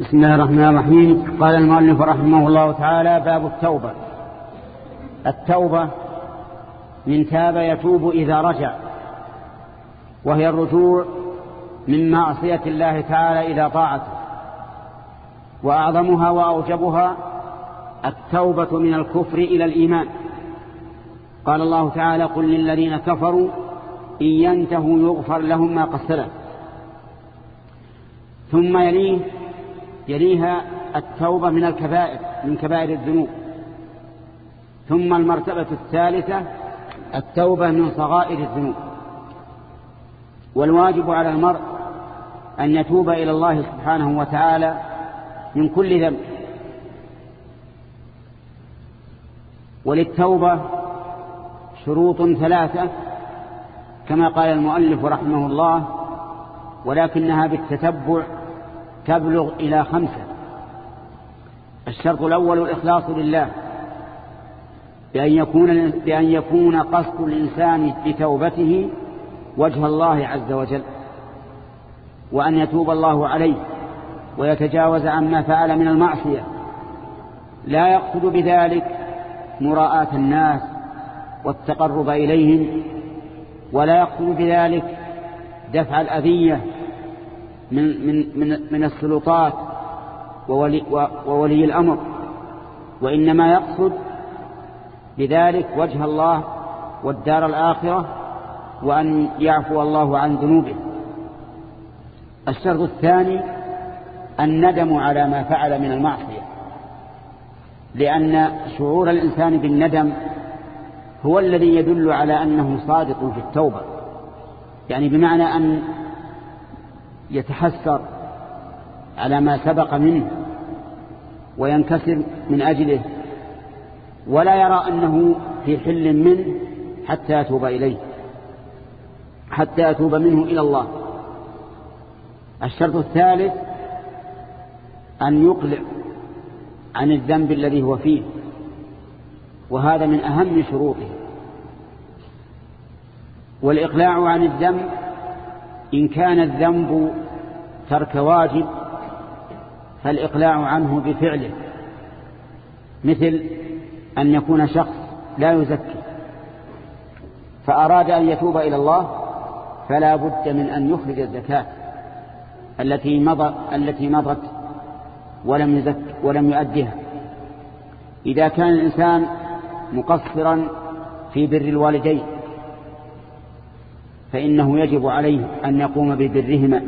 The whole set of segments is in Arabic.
بسم الله الرحمن الرحيم. قال المؤلف رحمه الله تعالى باب التوبة. التوبة من تاب يتوب إذا رجع وهي الرجوع من معصية الله تعالى إلى طاعته. وأعظمها وأوجبها التوبة من الكفر إلى الإيمان. قال الله تعالى قل للذين كفروا إن ينتهوا يغفر لهم ما قد ثم يليه يليها التوبة من الكبائر من كبائر الذنوب. ثم المرتبة الثالثة التوبة من صغائر الذنوب. والواجب على المرء أن يتوب إلى الله سبحانه وتعالى من كل ذنب. وللتوبة شروط ثلاثة كما قال المؤلف رحمه الله ولكنها بالتتبع تبلغ إلى خمسة. الشرط الأول الإخلاص لله. بأن يكون, بأن يكون قصد الإنسان بتوبته وجه الله عز وجل وأن يتوب الله عليه ويتجاوز عما فعل من المعصية. لا يقصد بذلك مراءة الناس والتقرب إليهم ولا يقصد بذلك دفع الأذية من, من, من, من السلطات وولي, وولي الأمر وإنما يقصد بذلك وجه الله والدار الآخرة وأن يعفو الله عن ذنوبه. الشرط الثاني الندم على ما فعل من المعصية لأن شعور الإنسان بالندم هو الذي يدل على أنه صادق في التوبة. يعني بمعنى أن يتحسر على ما سبق منه وينكسر من أجله ولا يرى أنه في حل منه حتى يتوب إليه حتى يتوب منه إلى الله. الشرط الثالث أن يقلع عن الذنب الذي هو فيه وهذا من أهم شروطه. والإقلاع عن الذنب إن كان الذنب ترك واجب فالإقلاع عنه بفعله. مثل أن يكون شخص لا يزكي فأراد أن يتوب إلى الله فلا بد من أن يخرج الزكاة التي مضت التي مضت ولم يزك ولم يؤدها إذا كان الإنسان مقصرا في بر الوالدين فإنه يجب عليه أن يقوم ببرهما.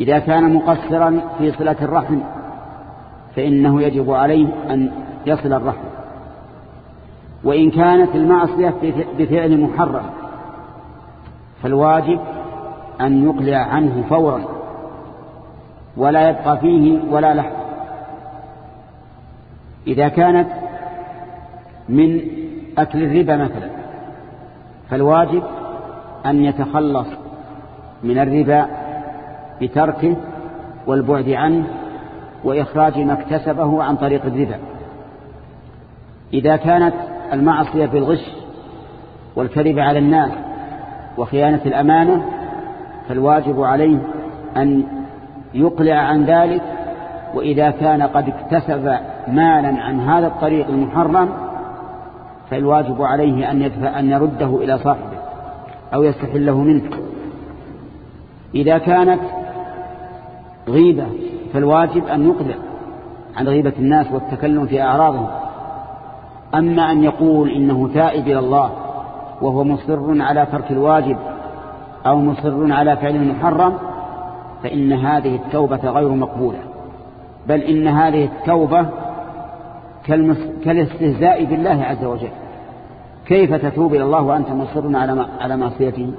إذا كان مقصرا في صلة الرحم فإنه يجب عليه أن يصل الرحم. وإن كانت المعصية بفعل محرم فالواجب أن يقلع عنه فورا ولا يبقى فيه ولا لحظة. إذا كانت من أكل الربا مثلا فالواجب أن يتخلص من الربا بتركه والبعد عنه وإخراج ما اكتسبه عن طريق الربا. إذا كانت المعصية بالغش والكذب على الناس وخيانة الأمانة فالواجب عليه أن يقلع عن ذلك وإذا كان قد اكتسب مالا عن هذا الطريق المحرم فالواجب عليه أن, يدفع أن يرده إلى صاحبه أو يستحله منه. إذا كانت غيبة فالواجب أن يقلع عن غيبة الناس والتكلم في أعراضهم. أما أن يقول إنه تائب إلى الله وهو مصر على ترك الواجب أو مصر على فعل المحرم فإن هذه التوبة غير مقبولة. بل إن هذه التوبة كالاستهزاء بالله عز وجل. كيف تتوب إلى الله وأنت مصر على على معصيته؟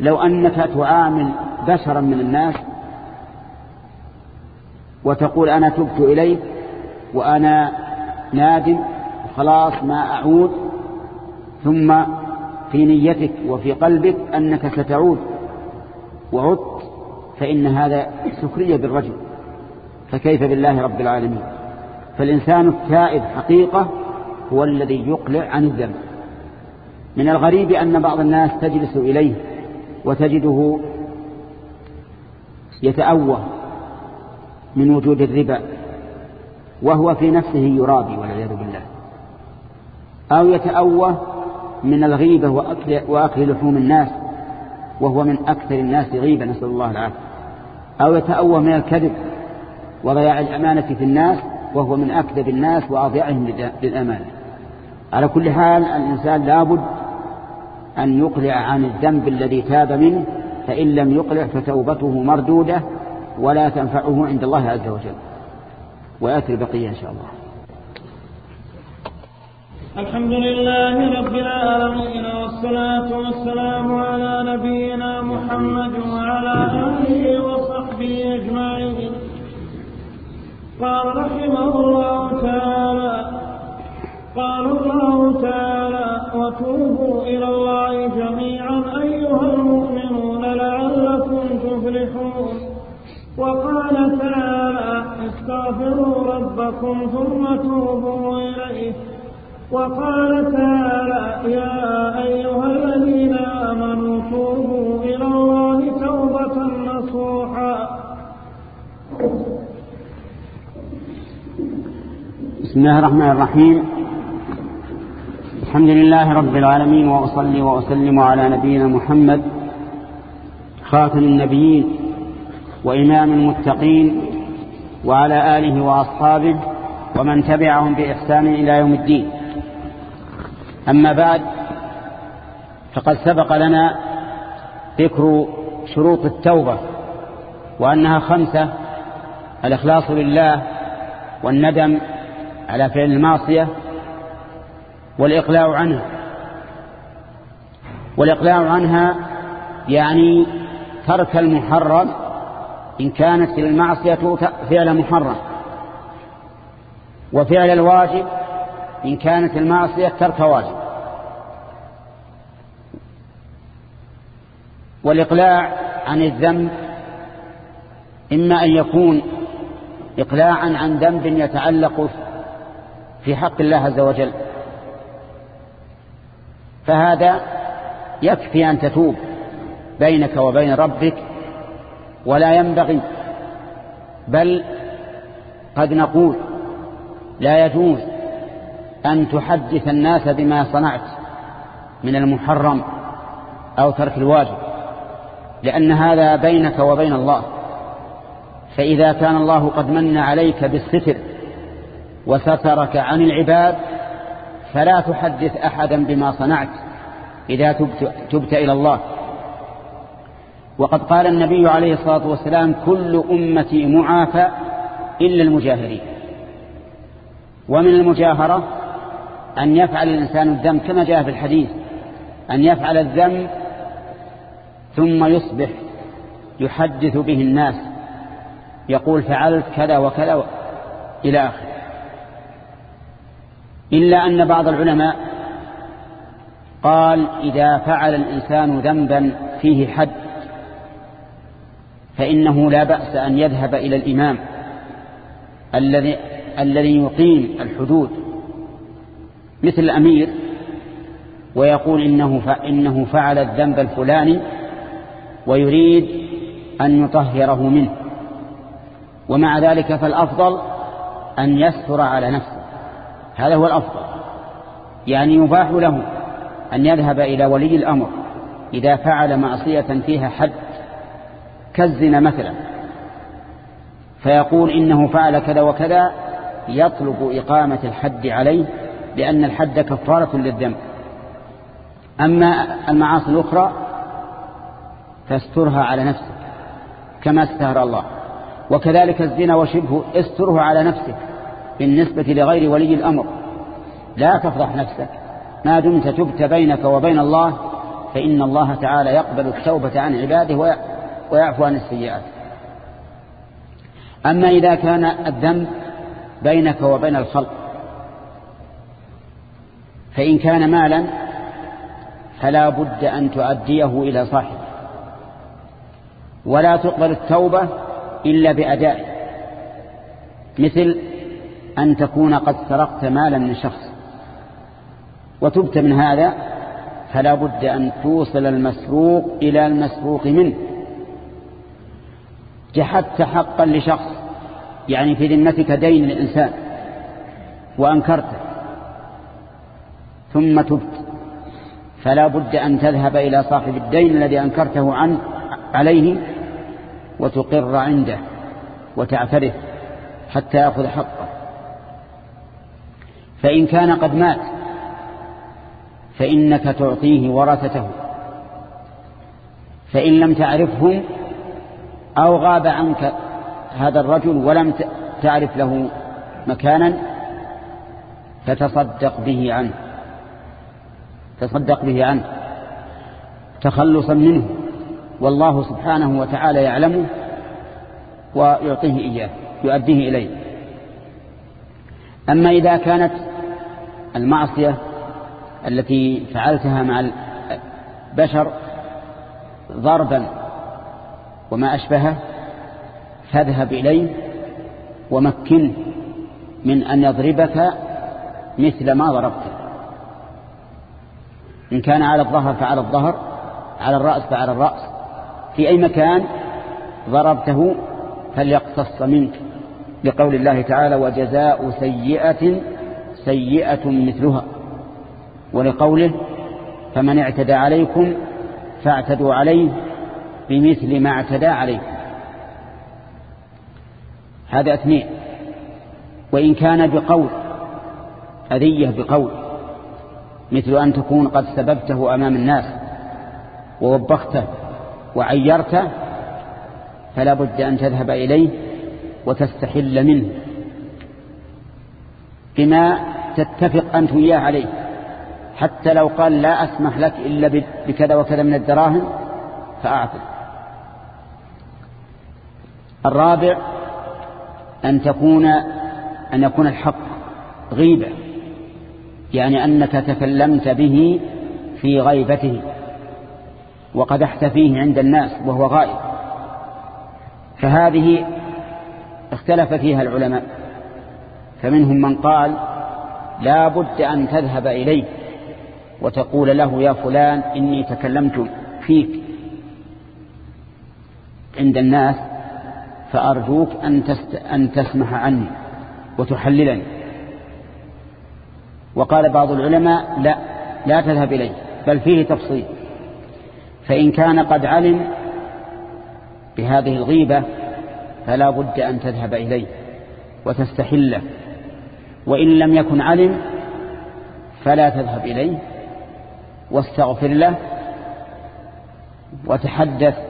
لو أنك تعامل بشرا من الناس وتقول أنا تبت إليك وأنا نادم خلاص ما أعود. ثم في نيتك وفي قلبك أنك ستعود. وعدت فإن هذا سكرية بالرجل. فكيف بالله رب العالمين؟ فالإنسان التائب حقيقة هو الذي يقلع عن الذنب. من الغريب أن بعض الناس تجلس إليه وتجده يتأوه من وجود الربا وهو في نفسه يرابي والعياذ بالله. أو يتأوه من الغيبة وأكل, وأكل لحوم الناس وهو من أكثر الناس غيبة نسأل الله العافية. أو يتأوه من الكذب وضياع الأمانة في الناس وهو من أكذب الناس وأضيعهم للأمانة. على كل حال الإنسان لابد أن يقلع عن الذنب الذي تاب منه فإن لم يقلع فتوبته مردودة ولا تنفعه عند الله عز وجل. ويأتي البقية إن شاء الله. الحمد لله رب العالمين والصلاة والسلام على نبينا محمد وعلى آله وصحبه أجمعين. قال رحمه الله تعالى قال الله تعالى وتوبوا إلى وقال تعالى استغفروا ربكم ثم توبوا إليه. وقال تعالى يا أيها الذين آمنوا توبوا إلى الله توبة نصوحا. بسم الله الرحمن الرحيم. الحمد لله رب العالمين وأصلي وأسلم على نبينا محمد خاتم النبيين. وإمام المتقين وعلى آله وأصحابه ومن تبعهم بإحسان إلى يوم الدين. أما بعد فقد سبق لنا ذكر شروط التوبة وأنها خمسة الإخلاص لله والندم على فعل المعصية والإقلاع عنها. والإقلاع عنها يعني ترك المحرم إن كانت المعصية فعل محرم. وفعل الواجب إن كانت المعصية ترك واجب. والإقلاع عن الذنب إما أن يكون إقلاعا عن ذنب يتعلق في حق الله عز وجل. فهذا يكفي أن تتوب بينك وبين ربك ولا ينبغي بل قد نقول لا يجوز أن تحدث الناس بما صنعت من المحرم أو ترك الواجب لأن هذا بينك وبين الله. فإذا كان الله قد من عليك بالستر وسترك عن العباد فلا تحدث أحدا بما صنعت إذا تبت, تبت إلى الله. وقد قال النبي عليه الصلاة والسلام كل أمتي معافى إلا المجاهرين. ومن المجاهرة أن يفعل الإنسان الذنب كما جاء في الحديث أن يفعل الذنب ثم يصبح يحدث به الناس يقول فعلت كذا وكذا إلى آخر إلا أن بعض العلماء قال إذا فعل الإنسان ذنبا فيه حد فإنه لا بأس أن يذهب إلى الإمام الذي الذي يقيم الحدود مثل الأمير ويقول إنه إنه فعل الذنب الفلاني ويريد أن يطهره منه. ومع ذلك فالأفضل أن يستر على نفسه. هذا هو الأفضل. يعني يباح له أن يذهب إلى ولي الأمر إذا فعل معصية فيها حد. كالزنا مثلا. فيقول إنه فعل كذا وكذا يطلب إقامة الحد عليه لأن الحد كفارة للذنب. أما المعاصي الأخرى فاسترها على نفسك كما استهر الله. وكذلك الزنا وشبه استره على نفسك بالنسبة لغير ولي الأمر. لا تفضح نفسك. ما دمت تبت بينك وبين الله فإن الله تعالى يقبل التوبة عن عباده ويعفو عن السيئات. أما إذا كان الذنب بينك وبين الخلق فإن كان مالا فلا بد أن تؤديه إلى صاحبه. ولا تقبل التوبة إلا بأدائه مثل أن تكون قد سرقت مالا من شخص وتبت من هذا فلا بد أن توصل المسروق إلى المسروق منه. جحدت حقا لشخص يعني في ذمتك دين الإنسان وأنكرته ثم تبت. فلا بد أن تذهب إلى صاحب الدين الذي أنكرته عنه عليه وتقر عنده وتعترف حتى يأخذ حقه. فإن كان قد مات فإنك تعطيه ورثته. فإن لم تعرفهم أو غاب عنك هذا الرجل ولم تعرف له مكانا فتصدق به عنه. تصدق به عنه. تخلصا منه. والله سبحانه وتعالى يعلمه ويعطيه إياه يؤديه إليه. أما إذا كانت المعصية التي فعلتها مع البشر ضربا وما أشبهه فاذهب إليه ومكنه من أن يضربك مثل ما ضربته. إن كان على الظهر فعلى الظهر على الرأس فعلى الرأس. في أي مكان ضربته فليقتص منك. لقول الله تعالى وجزاء سيئة سيئة مثلها. ولقوله فمن اعتدى عليكم فاعتدوا عليه بمثل ما اعتدى عليكم هذا اثنين. وإن كان بقول أذية بقول مثل أن تكون قد سببته أمام الناس ووبخته وعيرته فلا بد أن تذهب إليه وتستحل منه. بما تتفق أنت وياه عليه. حتى لو قال لا أسمح لك إلا بكذا وكذا من الدراهم فأعطي الرابع أن تكون أن يكون الحق غيبة يعني أنك تكلمت به في غيبته وقدحت فيه عند الناس وهو غائب. فهذه اختلف فيها العلماء فمنهم من قال لا بد أن تذهب إليه وتقول له يا فلان إني تكلمت فيك عند الناس فأرجوك أن, تست... أن تسمح عني وتحللني. وقال بعض العلماء لا لا تذهب إليه بل فيه تفصيل. فإن كان قد علم بهذه الغيبة فلا بد أن تذهب إليه وتستحله. وإن لم يكن علم فلا تذهب إليه واستغفر له وتحدث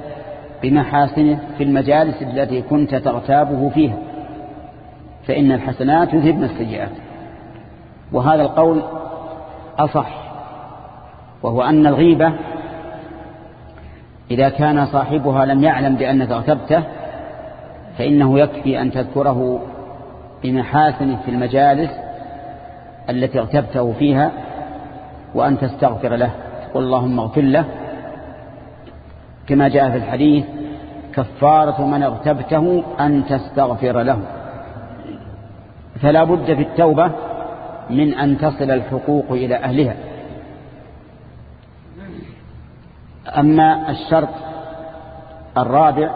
بمحاسنه في المجالس التي كنت تغتابه فيها فإن الحسنات يذهبن السيئات. وهذا القول أصح وهو أن الغيبة إذا كان صاحبها لم يعلم بأنك اغتبته فإنه يكفي أن تذكره بمحاسنه في المجالس التي اغتبته فيها وأن تستغفر له تقول اللهم اغفر له كما جاء في الحديث كفارة من اغتبته أن تستغفر له. فلا بد في التوبة من أن تصل الحقوق إلى أهلها. أما الشرط الرابع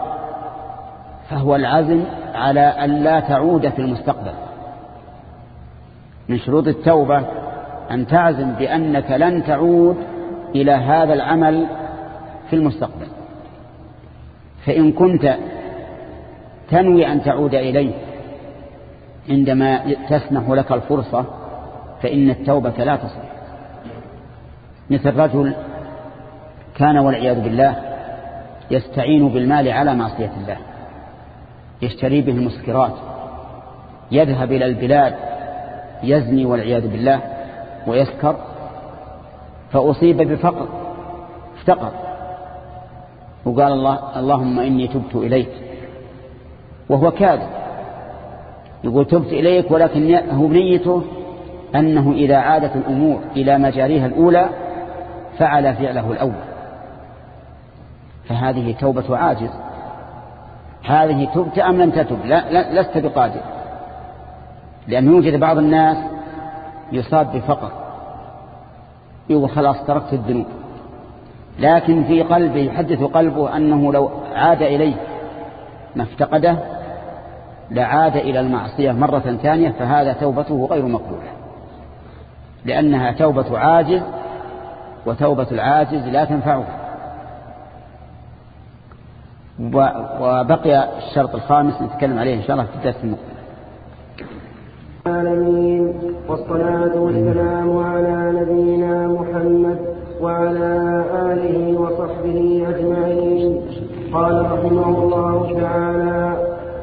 فهو العزم على أن لا تعود في المستقبل. من شروط التوبة أن تعزم بأنك لن تعود إلى هذا العمل في المستقبل. فإن كنت تنوي أن تعود إليه عندما تسنح لك الفرصة فإن التوبة لا تصح مثل رجل كان والعياذ بالله يستعين بالمال على معصية الله يشتري به المسكرات يذهب إلى البلاد يزني والعياذ بالله ويسكر فأصيب بفقر افتقر. وقال الله اللهم إني تبت إليك. وهو كاذب. يقول تبت إليك ولكن هو نيته أنه إذا عادت الأمور إلى مجاريها الأولى فعل فعله الأول. فهذه توبة عاجز. هذه تبت أم لم تتب؟ لا, لا لست بقادر. لأن يوجد بعض الناس يصاب بفقر يقول خلاص تركت الذنوب. لكن في قلبه يحدث قلبه أنه لو عاد إليه ما افتقده لعاد إلى المعصية مرة ثانية فهذا توبته غير مقبولة لأنها توبة عاجز وتوبة العاجز لا تنفعه. وبقي الشرط الخامس نتكلم عليه إن شاء الله في الدرس المقبل. العالمين والصلاة والسلام على نبينا محمد وعلى آله وصحبه أجمعين. قال رحمه الله تعالى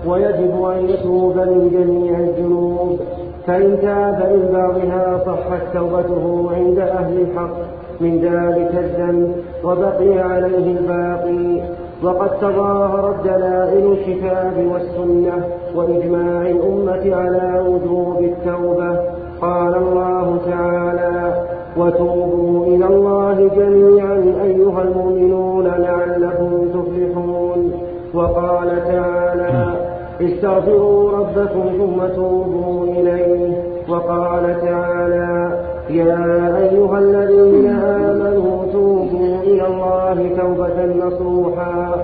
ويجب أن يتوب من جميع الذنوب. فإن تاب من بعضها صحت توبته عند أهل الحق. من ذلك الذنب وبقي عليه الباقي. وقد تظاهرت دلائل الكتاب والسنة وإجماع الأمة على وجوب التوبة. قال الله تعالى وتوبوا إلى الله جميعا أيها المؤمنون لعلكم تفلحون. وقال تعالى استغفروا ربكم ثم توبوا إليه. وقال تعالى يا أيها الذين آمنوا توبوا إلى الله توبة نصوحا.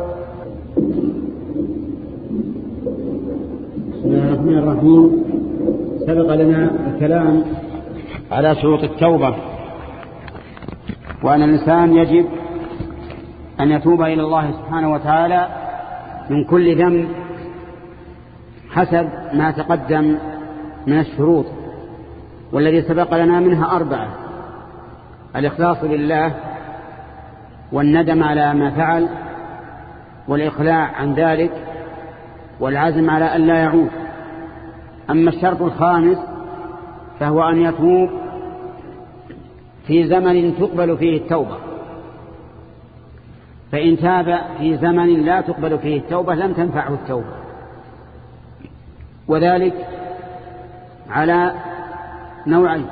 بسم الله الرحمن الرحيم. سبق لنا الكلام على شروط التوبة. وأن الإنسان يجب أن يتوب إلى الله سبحانه وتعالى من كل ذنب حسب ما تقدم من الشروط والذي سبق لنا منها أربعة الإخلاص لله والندم على ما فعل والإقلاع عن ذلك والعزم على أن لا يعود. أما الشرط الخامس فهو أن يتوب في زمن تقبل فيه التوبة. فإن تاب في زمن لا تقبل فيه التوبة لم تنفعه التوبة. وذلك على نوعين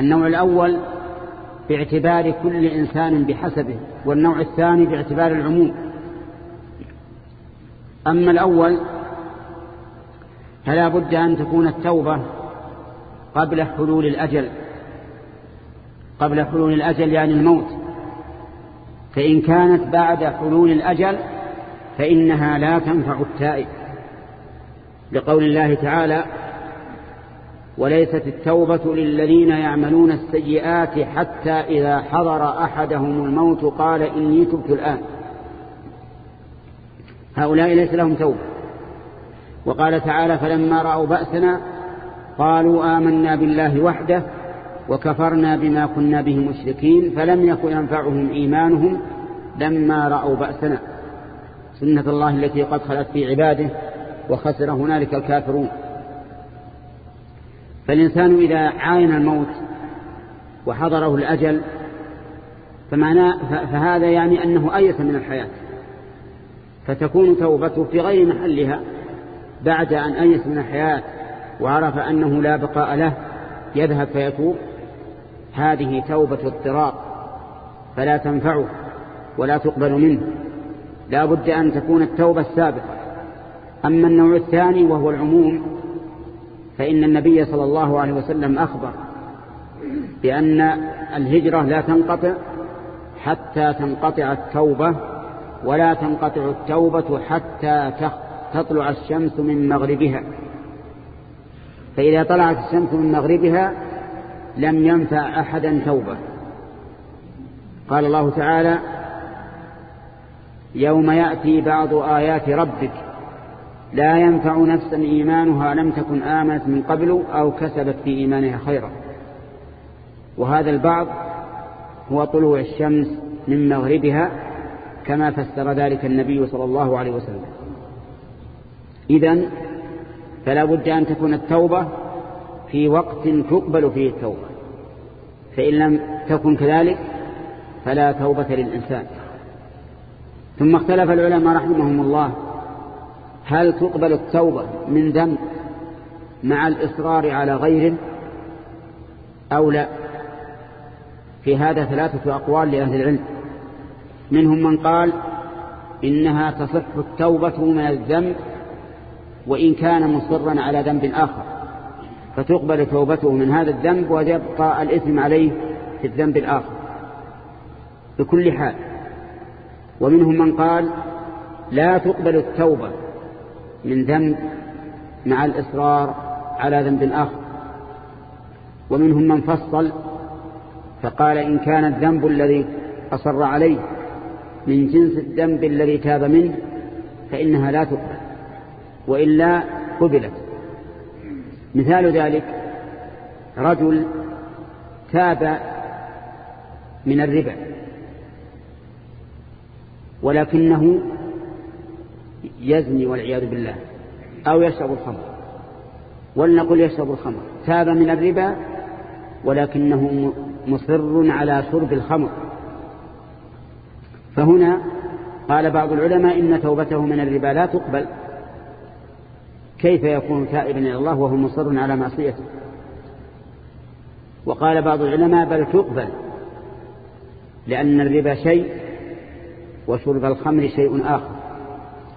النوع الأول باعتبار كل إنسان بحسبه والنوع الثاني باعتبار العموم. أما الأول فلا بد أن تكون التوبة قبل حلول الأجل. قبل حلول الأجل يعني الموت. فإن كانت بعد حلول الأجل فإنها لا تنفع التائب. لقول الله تعالى وليست التوبة للذين يعملون السيئات حتى إذا حضر أحدهم الموت قال إني تبت الآن. هؤلاء ليس لهم توبة. وقال تعالى فلما رأوا بأسنا قالوا آمنا بالله وحده وكفرنا بما كنا به مشركين فلم يكن ينفعهم إيمانهم لما رأوا بأسنا. سنة الله التي قد خلت في عباده وخسر هنالك الكافرون. فالإنسان إذا عاين الموت وحضره الأجل فهذا يعني أنه أيس من الحياة. فتكون توبته في غير محلها بعد أن أيس من الحياة وعرف أنه لا بقاء له يذهب فيتوب. هذه توبة اضطراب فلا تنفعه ولا تقبل منه. لا بد أن تكون التوبة السابقة. أما النوع الثاني وهو العموم فإن النبي صلى الله عليه وسلم أخبر بأن الهجرة لا تنقطع حتى تنقطع التوبة ولا تنقطع التوبة حتى تطلع الشمس من مغربها. فإذا طلعت الشمس من مغربها لم ينفع أحدا توبة. قال الله تعالى يوم يأتي بعض آيات ربك لا ينفع نفسا إيمانها لم تكن آمنت من قبل أو كسبت في إيمانها خيرا. وهذا البعض هو طلوع الشمس من مغربها كما فسر ذلك النبي صلى الله عليه وسلم. إذن فلا بد أن تكون التوبة في وقت تقبل فيه التوبة. فإن لم تكن كذلك فلا توبة للإنسان. ثم اختلف العلماء رحمهم الله هل تقبل التوبة من ذنب مع الإصرار على غيره أو لا؟ في هذا ثلاثة أقوال لأهل العلم. منهم من قال إنها تصح التوبة من الذنب وإن كان مصرا على ذنب آخر. فتقبل توبته من هذا الذنب ويبقى الإثم عليه في الذنب الآخر. بكل حال ومنهم من قال لا تقبل التوبة من ذنب مع الإصرار على ذنب آخر. ومنهم من فصل فقال إن كان الذنب الذي أصر عليه من جنس الذنب الذي تاب منه فإنها لا تقبل وإلا قبلت. مثال ذلك رجل تاب من الربا ولكنه يزني والعياذ بالله أو يشرب الخمر ولنقل يشرب الخمر تاب من الربا ولكنه مصر على شرب الخمر. فهنا قال بعض العلماء إن توبته من الربا لا تقبل. كيف يكون تائبا إلى الله وهو مصر على معصيته؟ وقال بعض العلماء بل تقبل لأن الربا شيء وشرب الخمر شيء آخر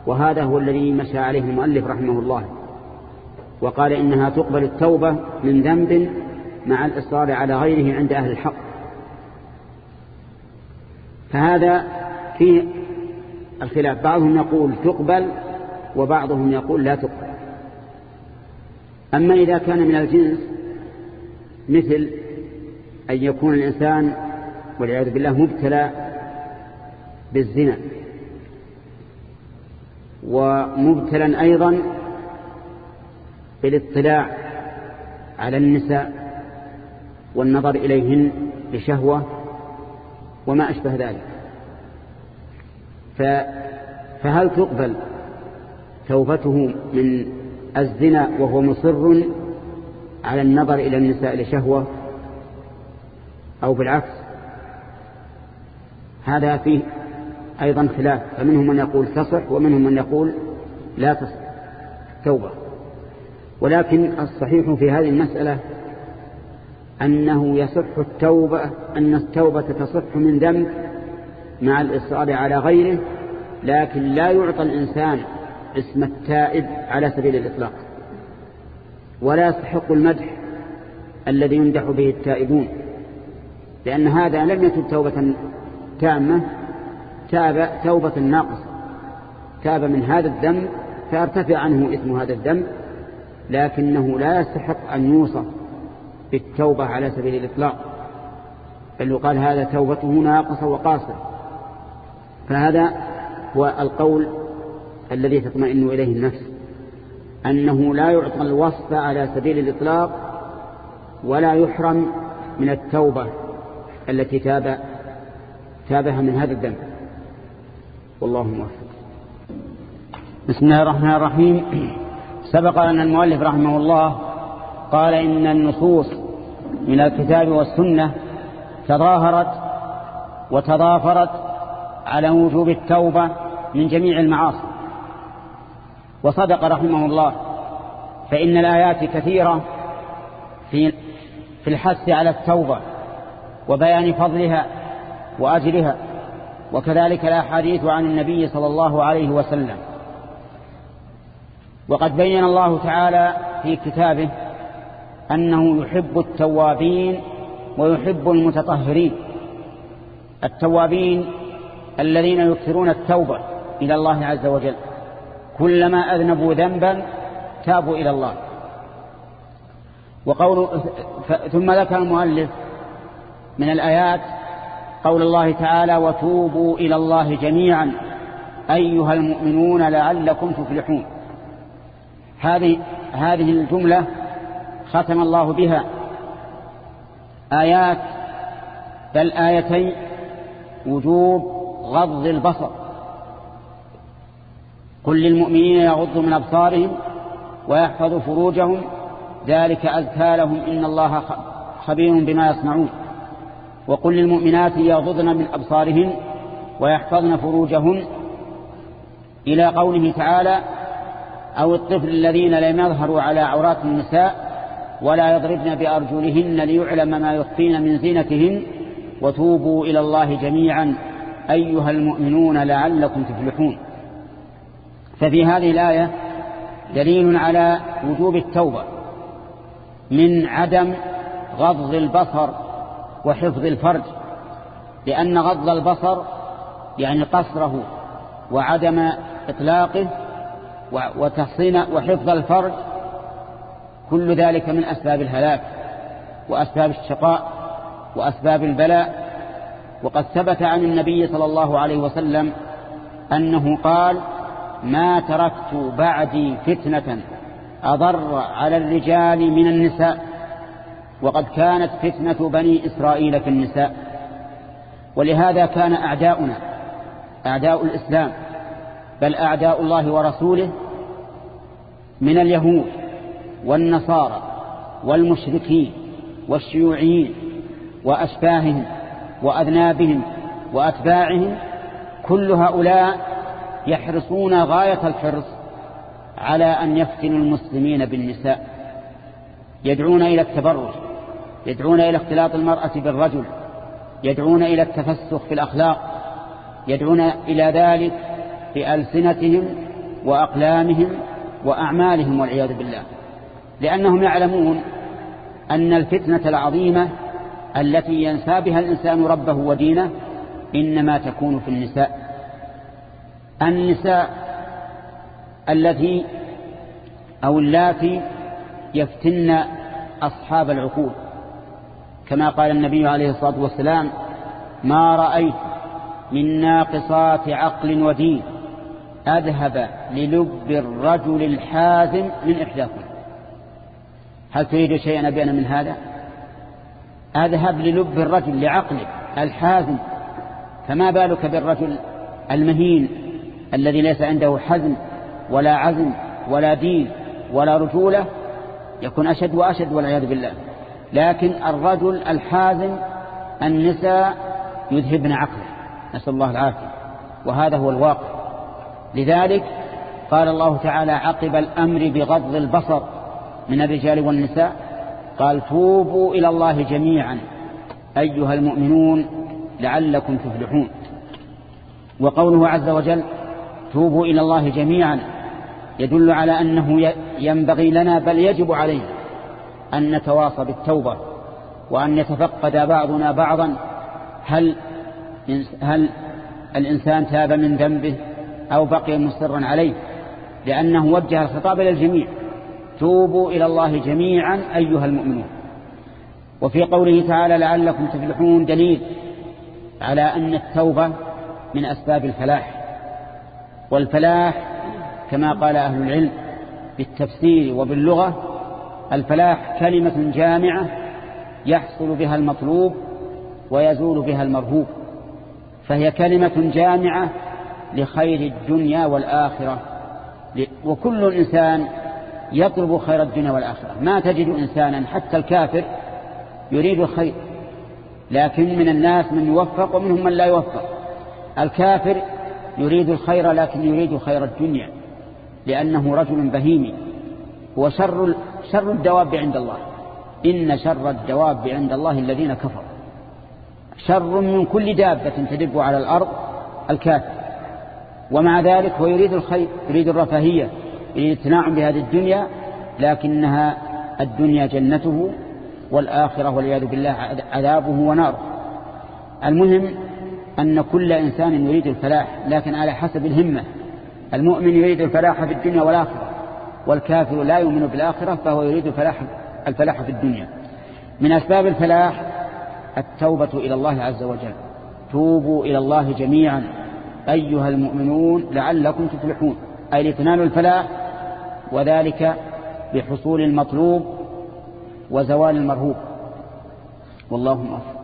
وهذا هو الذي مشى عليه المؤلف رحمه الله وقال إنها تقبل التوبة من ذنب مع الإصرار على غيره عند أهل الحق. فهذا فيه الخلاف بعضهم يقول تقبل وبعضهم يقول لا تقبل. أما إذا كان من الجنس مثل أن يكون الإنسان والعياذ بالله مبتلى بالزنا ومبتلا أيضا بالاطلاع على النساء والنظر إليهن بشهوة وما أشبه ذلك. فهل تقبل توبته من الزنا وهو مصر على النظر إلى النساء لشهوة أو بالعكس. هذا فيه أيضا خلاف فمنهم من يقول تصح ومنهم من يقول لا تصح توبة. ولكن الصحيح في هذه المسألة أنه يصح التوبة أن التوبة تصح من ذنب مع الإصرار على غيره لكن لا يعطى الإنسان اسم التائب على سبيل الإطلاق. ولا يستحق المدح الذي يمدح به التائبون لأن هذا لم يتب توبة تامة تاب توبة ناقصة. تاب من هذا الذنب فارتفع عنه اسم هذا الذنب لكنه لا يستحق أن يوصف بالتوبة على سبيل الإطلاق. بل يقال هذا توبته ناقصة وقاصرة. فهذا هو القول الذي تطمئن إليه النفس أنه لا يعطى الوصف على سبيل الإطلاق ولا يحرم من التوبة التي تاب تابها من هذا الذنب. والله موفق. بسم الله الرحمن الرحيم. سبق أن المؤلف رحمه الله قال إن النصوص من الكتاب والسنة تظاهرت وتضافرت على وجوب التوبة من جميع المعاصي. وصدق رحمه الله. فإن الآيات كثيرة في في الحث على التوبة وبيان فضلها وأجرها وكذلك الأحاديث عن النبي صلى الله عليه وسلم. وقد بين الله تعالى في كتابه أنه يحب التوابين ويحب المتطهرين. التوابين الذين يكثرون التوبة إلى الله عز وجل. كلما أذنبوا ذنبا تابوا إلى الله. وقول ثم ذكر المؤلف من الآيات قول الله تعالى وتوبوا إلى الله جميعا أيها المؤمنون لعلكم تفلحون. هذه هذه الجملة ختم الله بها. آيات بل آيتين وجوب غض البصر. قل للمؤمنين يغضوا من أبصارهم ويحفظوا فروجهم ذلك أزكى لهم إن الله خبير بما يصنعون. وقل للمؤمنات يغضضن من أبصارهن ويحفظن فروجهن. إلى قوله تعالى أو الطفل الذين لم يظهروا على عورات النساء ولا يضربن بأرجلهن ليعلم ما يخفين من زينتهن. وتوبوا إلى الله جميعا أيها المؤمنون لعلكم تفلحون. ففي هذه الآية دليل على وجوب التوبة من عدم غض البصر وحفظ الفرج لأن غض البصر يعني قصره وعدم إطلاقه وتحصين وحفظ الفرج كل ذلك من أسباب الهلاك وأسباب الشقاء وأسباب البلاء. وقد ثبت عن النبي صلى الله عليه وسلم أنه قال ما تركت بعدي فتنة أضر على الرجال من النساء وقد كانت فتنة بني إسرائيل في النساء. ولهذا كان أعداؤنا أعداء الإسلام بل أعداء الله ورسوله من اليهود والنصارى والمشركين والشيوعيين وأشباههم وأذنابهم وأتباعهم كل هؤلاء يحرصون غاية الحرص على أن يفتنوا المسلمين بالنساء. يدعون إلى التبرج يدعون إلى اختلاط المرأة بالرجل يدعون إلى التفسخ في الأخلاق يدعون إلى ذلك بألسنتهم وأقلامهم وأعمالهم والعياذ بالله. لأنهم يعلمون أن الفتنة العظيمة التي ينسى بها الإنسان ربه ودينه إنما تكون في النساء. النساء التي أو اللاتي يفتن أصحاب العقول. كما قال النبي عليه الصلاة والسلام ما رأيت من ناقصات عقل ودين أذهب للب الرجل الحازم من إحداكم. هل تريد شيئا أبينا من هذا؟ أذهب للب الرجل لعقله الحازم فما بالك بالرجل المهين الذي ليس عنده حزم ولا عزم ولا دين ولا رجولة يكون أشد وأشد والعياذ بالله. لكن الرجل الحازم النساء يذهبن عقله. نسأل الله العافية. وهذا هو الواقع. لذلك قال الله تعالى عقب الأمر بغض البصر من الرجال والنساء قال توبوا إلى الله جميعا أيها المؤمنون لعلكم تفلحون. وقوله عز وجل توبوا إلى الله جميعا. يدل على أنه ينبغي لنا بل يجب علينا أن نتواصى بالتوبة وأن يتفقد بعضنا بعضا. هل هل الإنسان تاب من ذنبه أو بقي مصرا عليه؟ لأنه وجه الخطاب إلى الجميع. توبوا إلى الله جميعا أيها المؤمنون. وفي قوله تعالى لعلكم تفلحون دليل على أن التوبة من أسباب الفلاح. والفلاح كما قال أهل العلم بالتفسير وباللغة الفلاح كلمة جامعة يحصل بها المطلوب ويزول بها المرهوب فهي كلمة جامعة لخير الدنيا والآخرة. وكل إنسان يطلب خير الدنيا والآخرة. ما تجد إنسانا حتى الكافر يريد الخير لكن من الناس من يوفق ومنهم من لا يوفق. الكافر يريد الخير لكن يريد خير الدنيا لأنه رجل بهيمي هو شر, شر الدواب عند الله. إن شر الدواب عند الله الذين كفروا. شر من كل دابة تدب على الأرض الكافر ومع ذلك هو يريد الخير يريد الرفاهية يريد التناعم بهذه الدنيا لكنها الدنيا جنته والآخرة والعياذ بالله عذابه وناره المهم أن كل إنسان يريد الفلاح لكن على حسب الهمة. المؤمن يريد الفلاح في الدنيا والآخرة والكافر لا يؤمن بالآخرة فهو يريد الفلاح, الفلاح في الدنيا. من أسباب الفلاح التوبة إلى الله عز وجل. توبوا إلى الله جميعا أيها المؤمنون لعلكم تفلحون. أي لتنالوا الفلاح وذلك بحصول المطلوب وزوال المرهوب. والله موفق.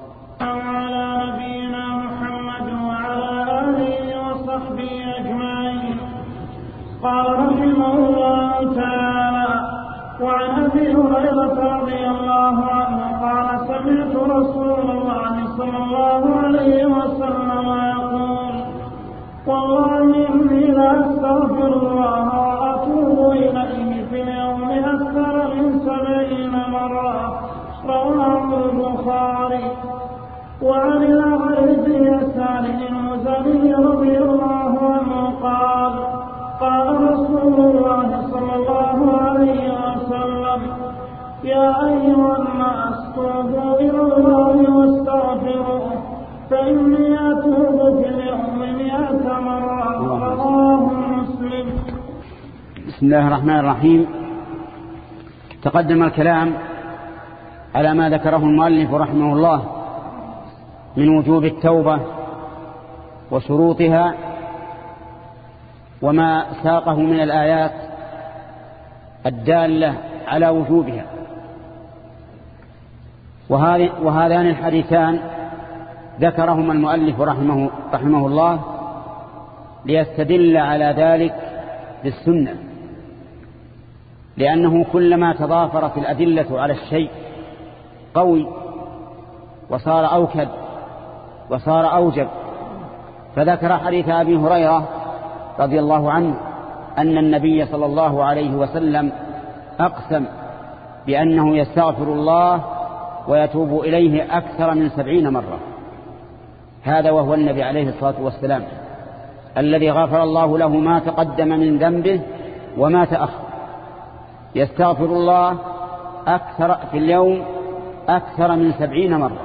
قال رحمه الله تعالى وعن أبي هريرة رضي الله عنه قال سمعت رسول الله صلى الله عليه وسلم يقول والله إني لاستغفر الله وأتوب إليه في اليوم أكثر من سبعين مرة رواه البخاري. وعن الاغرب يسار المزني رضي الله رسول الله صلى الله عليه وسلم. يا أيها الناس توبوا إلى الله واستغفروه فإني أتوب في اليوم مئة مرة. رواه مسلم. بسم الله الرحمن الرحيم. تقدم الكلام على ما ذكره المؤلف رحمه الله من وجوب التوبة وشروطها وما ساقه من الآيات الدالة على وجوبها. وهذان الحديثان ذكرهما المؤلف رحمه, رحمه الله ليستدل على ذلك بالسنة. لأنه كلما تضافرت الأدلة على الشيء قوي وصار أوكد وصار أوجب فذكر حديث أبي هريرة رضي الله عنه أن النبي صلى الله عليه وسلم أقسم بأنه يستغفر الله ويتوب إليه أكثر من سبعين مرة. هذا وهو النبي عليه الصلاة والسلام الذي غفر الله له ما تقدم من ذنبه وما تأخر. يستغفر الله أكثر في اليوم أكثر من سبعين مرة.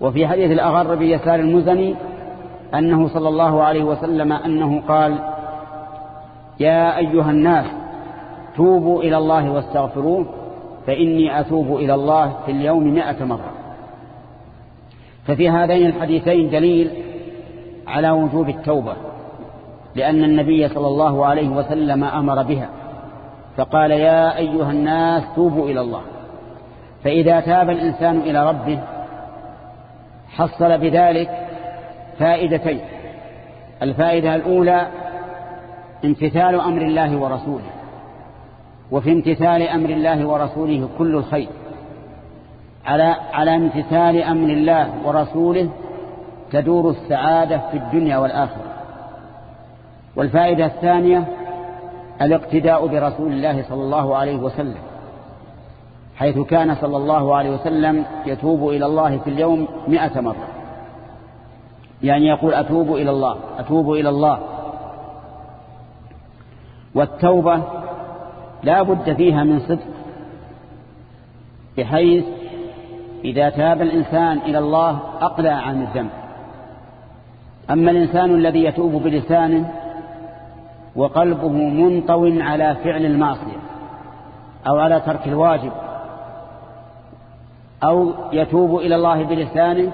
وفي حديث الأغر بيسار المزني أنه صلى الله عليه وسلم أنه قال يا أيها الناس توبوا إلى الله واستغفروه فإني أتوب إلى الله في اليوم مئة مرة. ففي هذين الحديثين دليل على وجوب التوبة لأن النبي صلى الله عليه وسلم أمر بها فقال يا أيها الناس توبوا إلى الله. فإذا تاب الإنسان إلى ربه حصل بذلك فائدتين. الفائدة الأولى امتثال أمر الله ورسوله وفي امتثال أمر الله ورسوله كل الخير. على على امتثال أمر الله ورسوله تدور السعادة في الدنيا والآخرة. والفائدة الثانية الاقتداء برسول الله صلى الله عليه وسلم حيث كان صلى الله عليه وسلم يتوب إلى الله في اليوم مئة مرة. يعني يقول أتوب إلى الله أتوب إلى الله. والتوبة لا بد فيها من صدق بحيث إذا تاب الإنسان إلى الله أقلع عن الذنب. أما الإنسان الذي يتوب بلسانه وقلبه منطو على فعل المعصية أو على ترك الواجب أو يتوب إلى الله بلسانه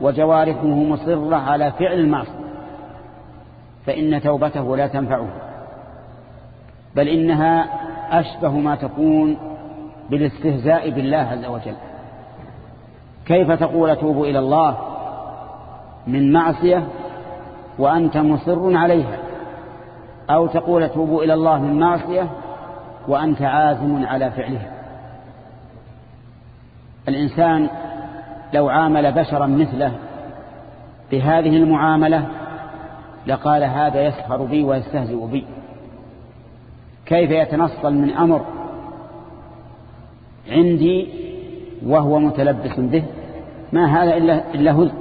وجوارحه مصرة على فعل المعصية فإن توبته لا تنفعه بل إنها أشبه ما تكون بالاستهزاء بالله عز وجل. كيف تقول توب إلى الله من معصية وأنت مصر عليها؟ أو تقول توب إلى الله من معصية وأنت عازم على فعلها؟ الإنسان لو عامل بشرا مثله بهذه المعاملة لقال هذا يسخر بي ويستهزئ بي. كيف يتنصل من أمر عندي وهو متلبس به؟ ما هذا إلا, هزء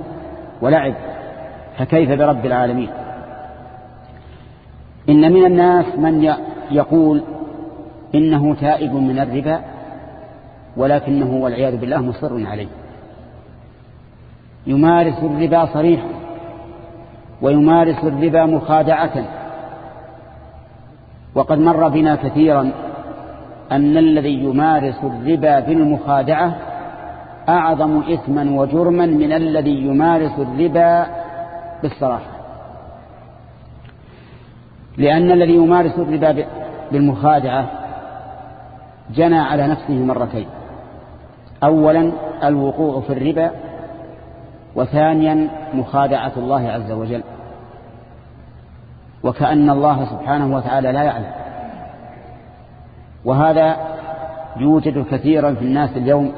ولعب. فكيف برب العالمين؟ إن من الناس من يقول إنه تائب من الربا ولكنه والعياذ بالله مصر عليه. يمارس الربا صريحا ويمارس الربا مخادعة. وقد مر بنا كثيرا أن الذي يمارس الربا بالمخادعة أعظم إثما وجرما من الذي يمارس الربا بالصراحة. لأن الذي يمارس الربا بالمخادعة جنى على نفسه مرتين. أولا الوقوع في الربا وثانيا مخادعة الله عز وجل. وكأن الله سبحانه وتعالى لا يعلم. وهذا يوجد كثيرا في الناس اليوم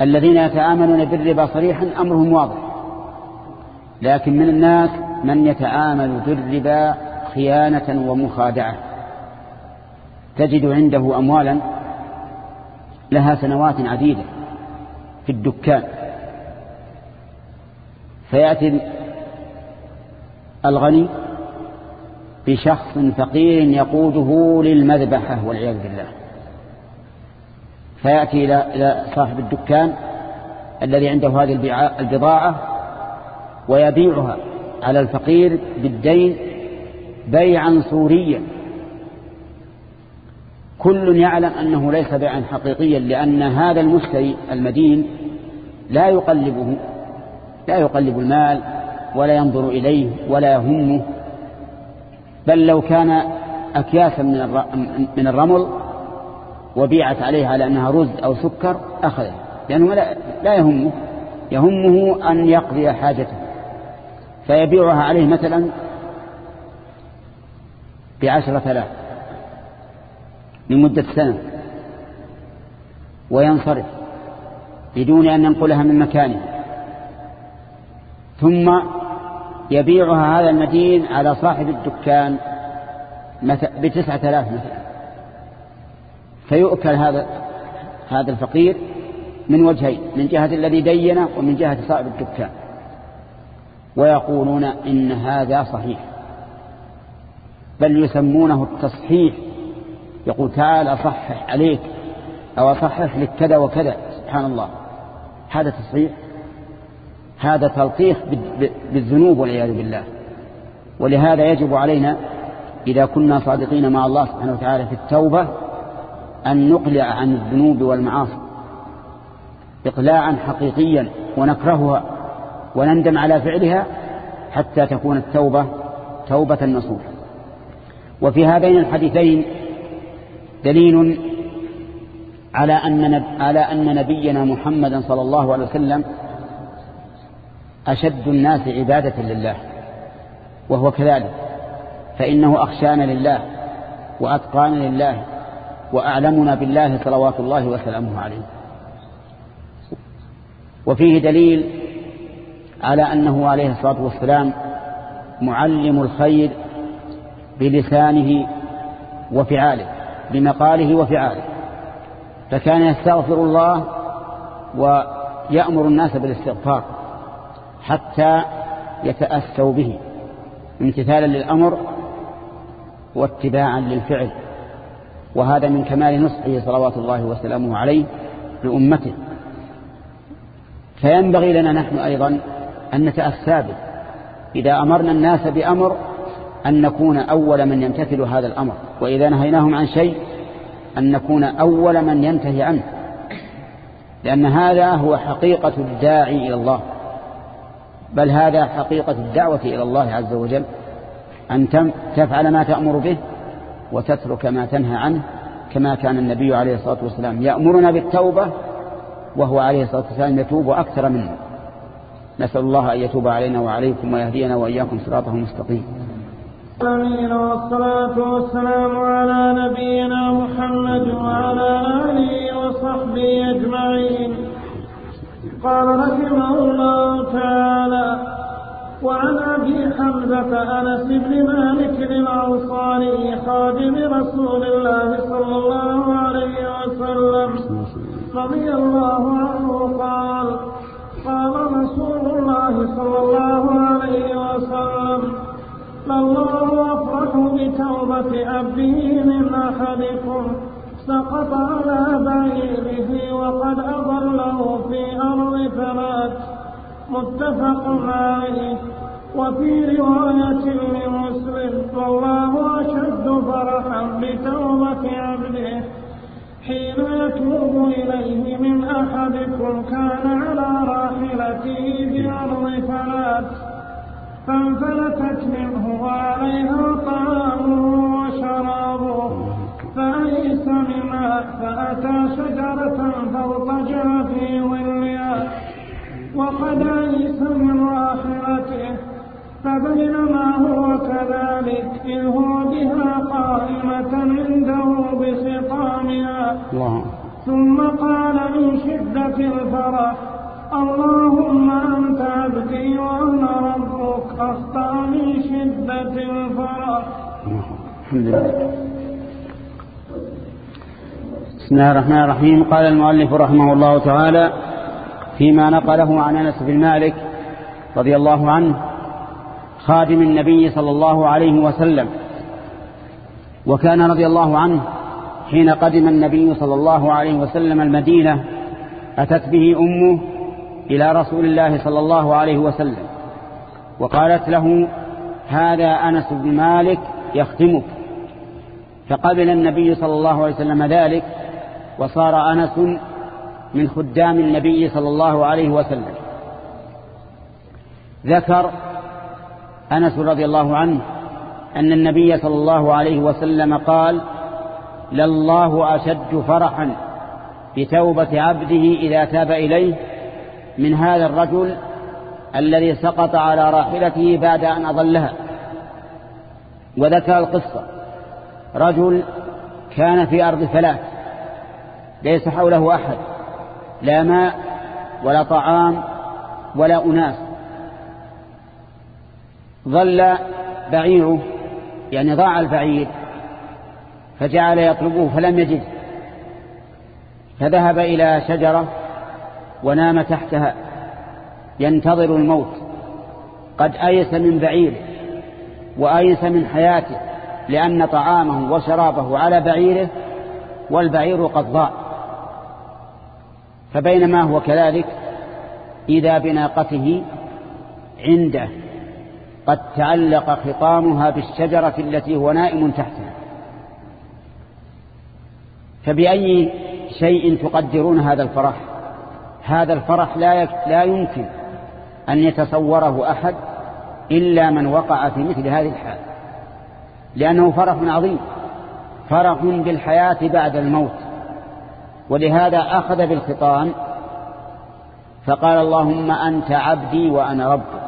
الذين يتعاملون بالربا صريحا أمرهم واضح. لكن من الناس من يتعامل بالربا خيانة ومخادعة. تجد عنده أموالا لها سنوات عديدة في الدكان. فيأتي الغني بشخص فقير يقوده للمذبحة والعياذ بالله. فيأتي إلى صاحب الدكان الذي عنده هذه البضاعة ويبيعها على الفقير بالدين بيعا صوريا كل يعلم أنه ليس بيعا حقيقيا لأن هذا المشتري المدين لا يقلبه لا يقلب المال ولا ينظر إليه ولا يهمه. بل لو كان أكياسا من الرمل وبيعت عليه على أنها رز أو سكر أخذه لأنه لا يهمه. يهمه أن يقضي حاجته. فيبيعها عليه مثلا بعشرة آلاف لمدة سنة وينصرف بدون أن ينقلها من مكانه. ثم يبيعها هذا المدين على صاحب الدكان بتسعة آلاف مثلا. فيؤكل هذا هذا الفقير من وجهين من جهة الذي دين ومن جهة صاحب الدكان. ويقولون إن هذا صحيح. بل يسمونه التصحيح. يقول تعال أصحح عليك أو أصحح لك كذا وكذا. سبحان الله. هذا تصحيح. هذا تلطيخ بالذنوب والعياذ بالله. ولهذا يجب علينا إذا كنا صادقين مع الله سبحانه وتعالى في التوبة أن نقلع عن الذنوب والمعاصي إقلاعا حقيقيا ونكرهها ونندم على فعلها حتى تكون التوبة توبة نصوح وفي هذين الحديثين دليل على أن, على أن نبينا محمدا صلى الله عليه وسلم أشد الناس عبادة لله وهو كذلك فإنه أخشانا لله وأتقانا لله وأعلمنا بالله صلوات الله وسلامه عليه. وفيه دليل على أنه عليه الصلاة والسلام معلم الخير بلسانه وفعاله بمقاله وفعاله. فكان يستغفر الله ويأمر الناس بالاستغفار. حتى يتأسوا به امتثالا للأمر واتباعا للفعل. وهذا من كمال نصحه صلوات الله وسلامه عليه لأمته. فينبغي لنا نحن أيضا أن نتأسى به. إذا أمرنا الناس بأمر أن نكون أول من يمتثل هذا الأمر. وإذا نهيناهم عن شيء أن نكون أول من ينتهي عنه. لأن هذا هو حقيقة الداعي إلى الله. بل هذا حقيقة الدعوة إلى الله عز وجل أن تفعل ما تأمر به وتترك ما تنهى عنه كما كان النبي عليه الصلاة والسلام يأمرنا بالتوبة وهو عليه الصلاة والسلام يتوب أكثر منا. نسأل الله أن يتوب علينا وعليكم ويهدينا وإياكم صراطه المستقيم. آمين والصلاة والسلام على نبينا محمد وعلى آله وصحبه أجمعين. قال رحمه الله تعالى وعن أبي حمزة أنس بن مالك الأنصاري خادم رسول الله صلى الله عليه وسلم رضي الله عنه قال قال رسول الله صلى الله عليه وسلم لله أفرح بتوبة عبده من أحدكم سقط على بعيره وقد أضله في أرض ثلاث. متفق عليه. وفي رواية لمسلم والله أشد فرحا بتوبة عبده. حين يتوب إليه من أحدكم كان على راحلته في أرض ثلاث. فانفلتت منه وعليها طعامه وشرابه. فأيس منها فأتى شجرة فاضطجع في ظلها وقد أيس من راحلته فبينما هو كذلك إذ هو بها قائمة عنده بخطامها. ثم قال من شدة الفرح اللهم أنت عبدي وأنا ربك أخطأ من شدة الفرح. الحمد لله. بسم الله الرحمن الرحيم. قال المؤلف رحمه الله تعالى فيما نقله عن أنس بن مالك رضي الله عنه خادم النبي صلى الله عليه وسلم. وكان رضي الله عنه حين قدم النبي صلى الله عليه وسلم المدينة أتت به أمه إلى رسول الله صلى الله عليه وسلم وقالت له هذا أنس بن مالك يختمك. فقبل النبي صلى الله عليه وسلم ذلك وصار أنس من خدام النبي صلى الله عليه وسلم. ذكر أنس رضي الله عنه أن النبي صلى الله عليه وسلم قال لله أشد فرحا بتوبة عبده إذا تاب إليه من هذا الرجل الذي سقط على راحلته بعد أن أضلها وذكر القصة. رجل كان في أرض فلات. ليس حوله أحد لا ماء ولا طعام ولا أناس. ظل بعيره يعني ضاع البعير فجعل يطلبه فلم يجد. فذهب إلى شجرة ونام تحتها ينتظر الموت. قد أيس من بعيره وأيس من حياته لأن طعامه وشرابه على بعيره والبعير قد ضاع. فبينما هو كذلك إذا بناقته عنده قد تعلق خطامها بالشجرة التي هو نائم تحتها. فبأي شيء تقدرون هذا الفرح؟ هذا الفرح لا لا يمكن أن يتصوره أحد إلا من وقع في مثل هذه الحال لأنه فرح عظيم فرح بالحياة بعد الموت. ولهذا أخذ بالخطان فقال اللهم أنت عبدي وأنا ربك.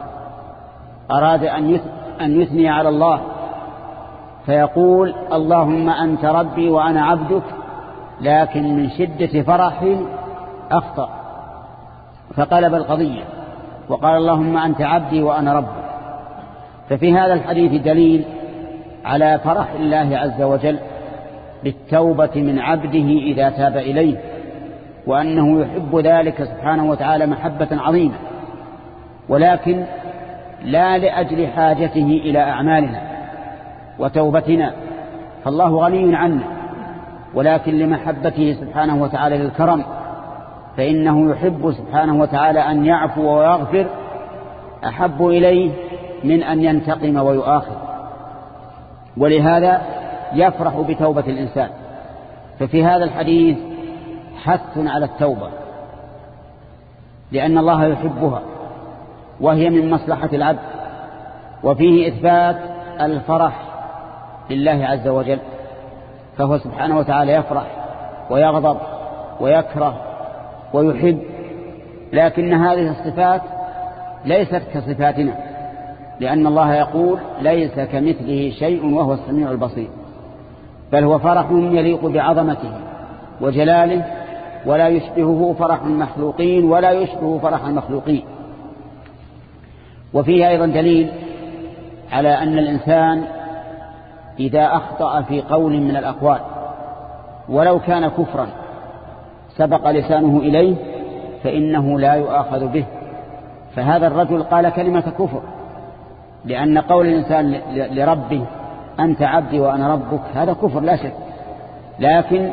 أراد أن يثني على الله فيقول اللهم أنت ربي وأنا عبدك لكن من شدة فرح أخطأ. فقلب القضية وقال اللهم أنت عبدي وأنا ربك. ففي هذا الحديث دليل على فرح الله عز وجل. بالتوبة من عبده إذا تاب إليه وأنه يحب ذلك سبحانه وتعالى محبة عظيمة ولكن لا لأجل حاجته إلى أعمالنا وتوبتنا فالله غني عنا ولكن لمحبته سبحانه وتعالى للكرم فإنه يحب سبحانه وتعالى أن يعفو ويغفر أحب إليه من أن ينتقم ويؤاخذ. ولهذا يفرح بتوبة الإنسان. ففي هذا الحديث حث على التوبة لأن الله يحبها وهي من مصلحة العبد وفيه إثبات الفرح لله عز وجل. فهو سبحانه وتعالى يفرح ويغضب ويكره ويحب لكن هذه الصفات ليست كصفاتنا لأن الله يقول ليس كمثله شيء وهو السميع البصير. بل هو فرح يليق بعظمته وجلاله ولا يشبهه فرح المخلوقين ولا يشبه فرح المخلوقين. وفيه أيضا دليل على أن الإنسان إذا أخطأ في قول من الأقوال ولو كان كفرا سبق لسانه إليه فإنه لا يؤاخذ به. فهذا الرجل قال كلمة كفر لأن قول الإنسان لربه أنت عبدي وأنا ربك. هذا كفر لا شك. لكن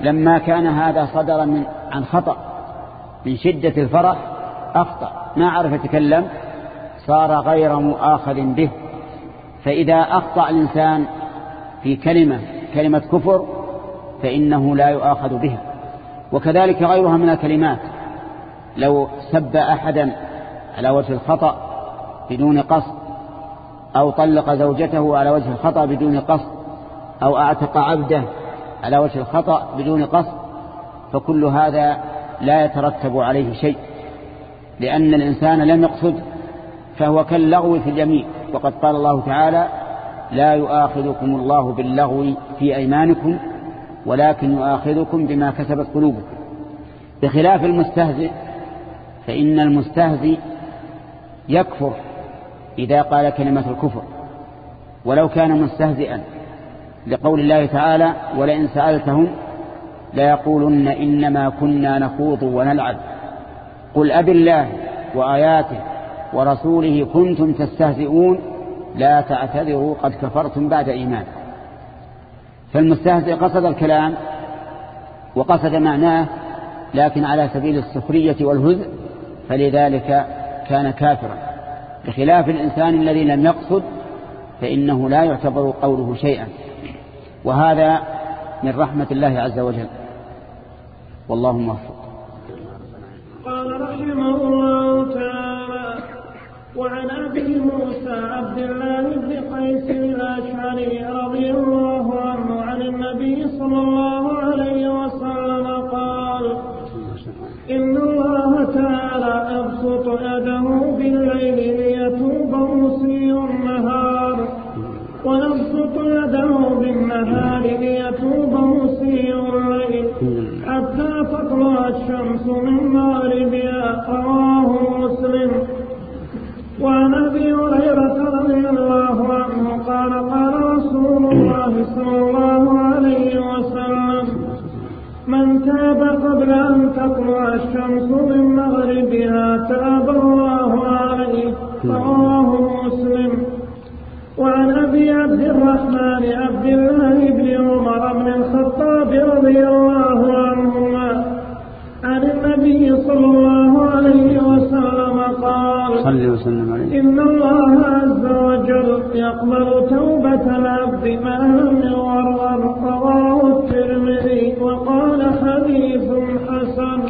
لما كان هذا صدر من عن خطأ من شدة الفرح أخطأ. ما عرف يتكلم صار غير مؤاخذ به. فإذا أخطأ الإنسان في كلمة كلمة كفر فإنه لا يؤاخذ بها. وكذلك غيرها من الكلمات. لو سب أحدا على وجه الخطأ بدون قصد أو طلق زوجته على وجه الخطأ بدون قصد أو أعتق عبده على وجه الخطأ بدون قصد فكل هذا لا يترتب عليه شيء لأن الإنسان لم يقصد فهو كاللغو في اليمين وقد قال الله تعالى لا يؤاخذكم الله باللغو في أيمانكم ولكن يؤاخذكم بما كسبت قلوبكم. بخلاف المستهزئ فإن المستهزئ يكفر إذا قال كلمة الكفر ولو كان مستهزئا لقول الله تعالى ولئن سألتهم ليقولن إنما كنا نخوض ونلعب قل أب الله وآياته ورسوله كنتم تستهزئون لا تعتذروا قد كفرتم بعد إيمان. فالمستهزئ قصد الكلام وقصد معناه لكن على سبيل السخرية والهزء فلذلك كان كافرا. بخلاف الإنسان الذي لم يقصد فإنه لا يعتبر قوله شيئا. وهذا من رحمة الله عز وجل. والله موفق. بالنهار ليتوب مسيء الليل حتى تطلع الشمس من مغربها. رواه مسلم. وعن أبي هريرة رضي الله عنه قال قال رسول الله صلى الله عليه وسلم من تاب قبل أن تطلع الشمس من مغربها تاب الله عليه. رواه مسلم وعن ابي عبد الرحمن عبد الله بن عمر بن الخطاب رضي الله عنهما عن النبي صلى الله عليه وسلم قال صلى وسلم عليه. إن الله عز وجل يقبل توبة العبد ما لم يغرر رواه الترمذي وقال حديث حسن.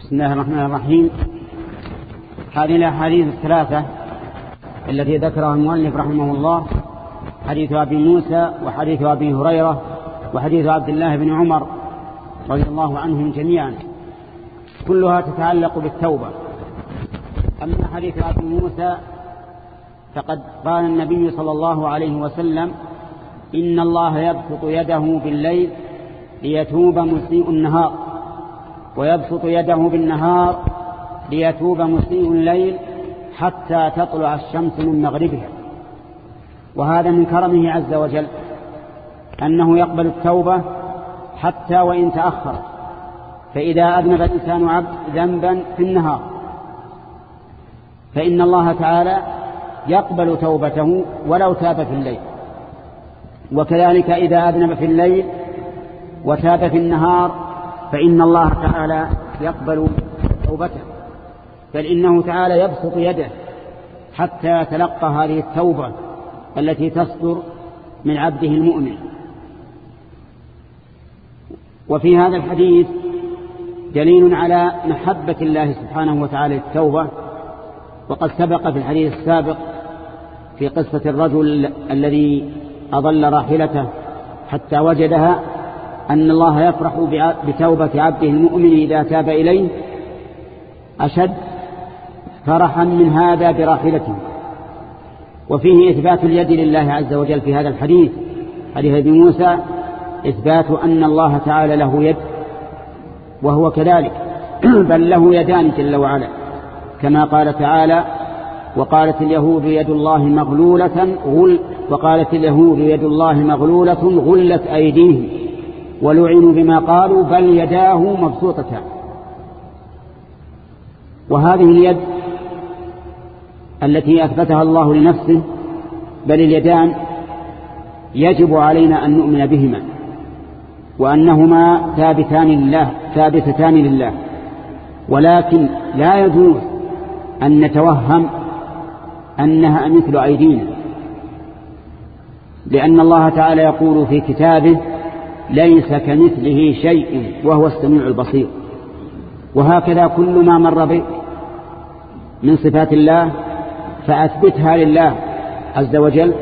بسم الله الرحمن الرحيم. هذه الأحاديث الثلاثة التي ذكرها المؤلف رحمه الله حديث أبي موسى وحديث أبي هريرة وحديث عبد الله بن عمر رضي الله عنهم جميعا. كلها تتعلق بالتوبة. أما حديث أبي موسى فقد قال النبي صلى الله عليه وسلم إن الله يبسط يده بالليل ليتوب مسيء النهار ويبسط يده بالنهار ليتوب مسيء الليل حتى تطلع الشمس من مغربها. وهذا من كرمه عز وجل أنه يقبل التوبة حتى وإن تأخر. فإذا أذنب الإنسان عبد ذنبا في النهار. فإن الله تعالى يقبل توبته ولو تاب في الليل. وكذلك إذا أذنب في الليل وتاب في النهار فإن الله تعالى يقبل توبته. بل إنه تعالى يبسط يده حتى يتلقى هذه التوبة التي تصدر من عبده المؤمن. وفي هذا الحديث دليل على محبة الله سبحانه وتعالى التوبة وقد سبق في الحديث السابق في قصة الرجل الذي أضل راحلته حتى وجدها أن الله يفرح بتوبة عبده المؤمن إذا تاب إليه. أشد فرحا من هذا براحلته وفيه إثبات اليد لله عز وجل في هذا الحديث حديث أبي موسى إثبات أن الله تعالى له يد وهو كذلك بل له يدان جل وعلا. كما قال تعالى وقالت اليهود يد الله مغلولة غل وقالت اليهود يد الله مغلولة غلت أيديهم ولعنوا بما قالوا بل يداه مبسوطتان. وهذه اليد التي أثبتها الله لنفسه بل اليدان يجب علينا أن نؤمن بهما وأنهما ثابتان لله ثابتتان لله. ولكن لا يجوز أن نتوهم أنها مثل أيدينا لأن الله تعالى يقول في كتابه ليس كمثله شيء وهو السميع البصير. وهكذا كل ما مر بك من صفات الله فأثبتها لله عز وجل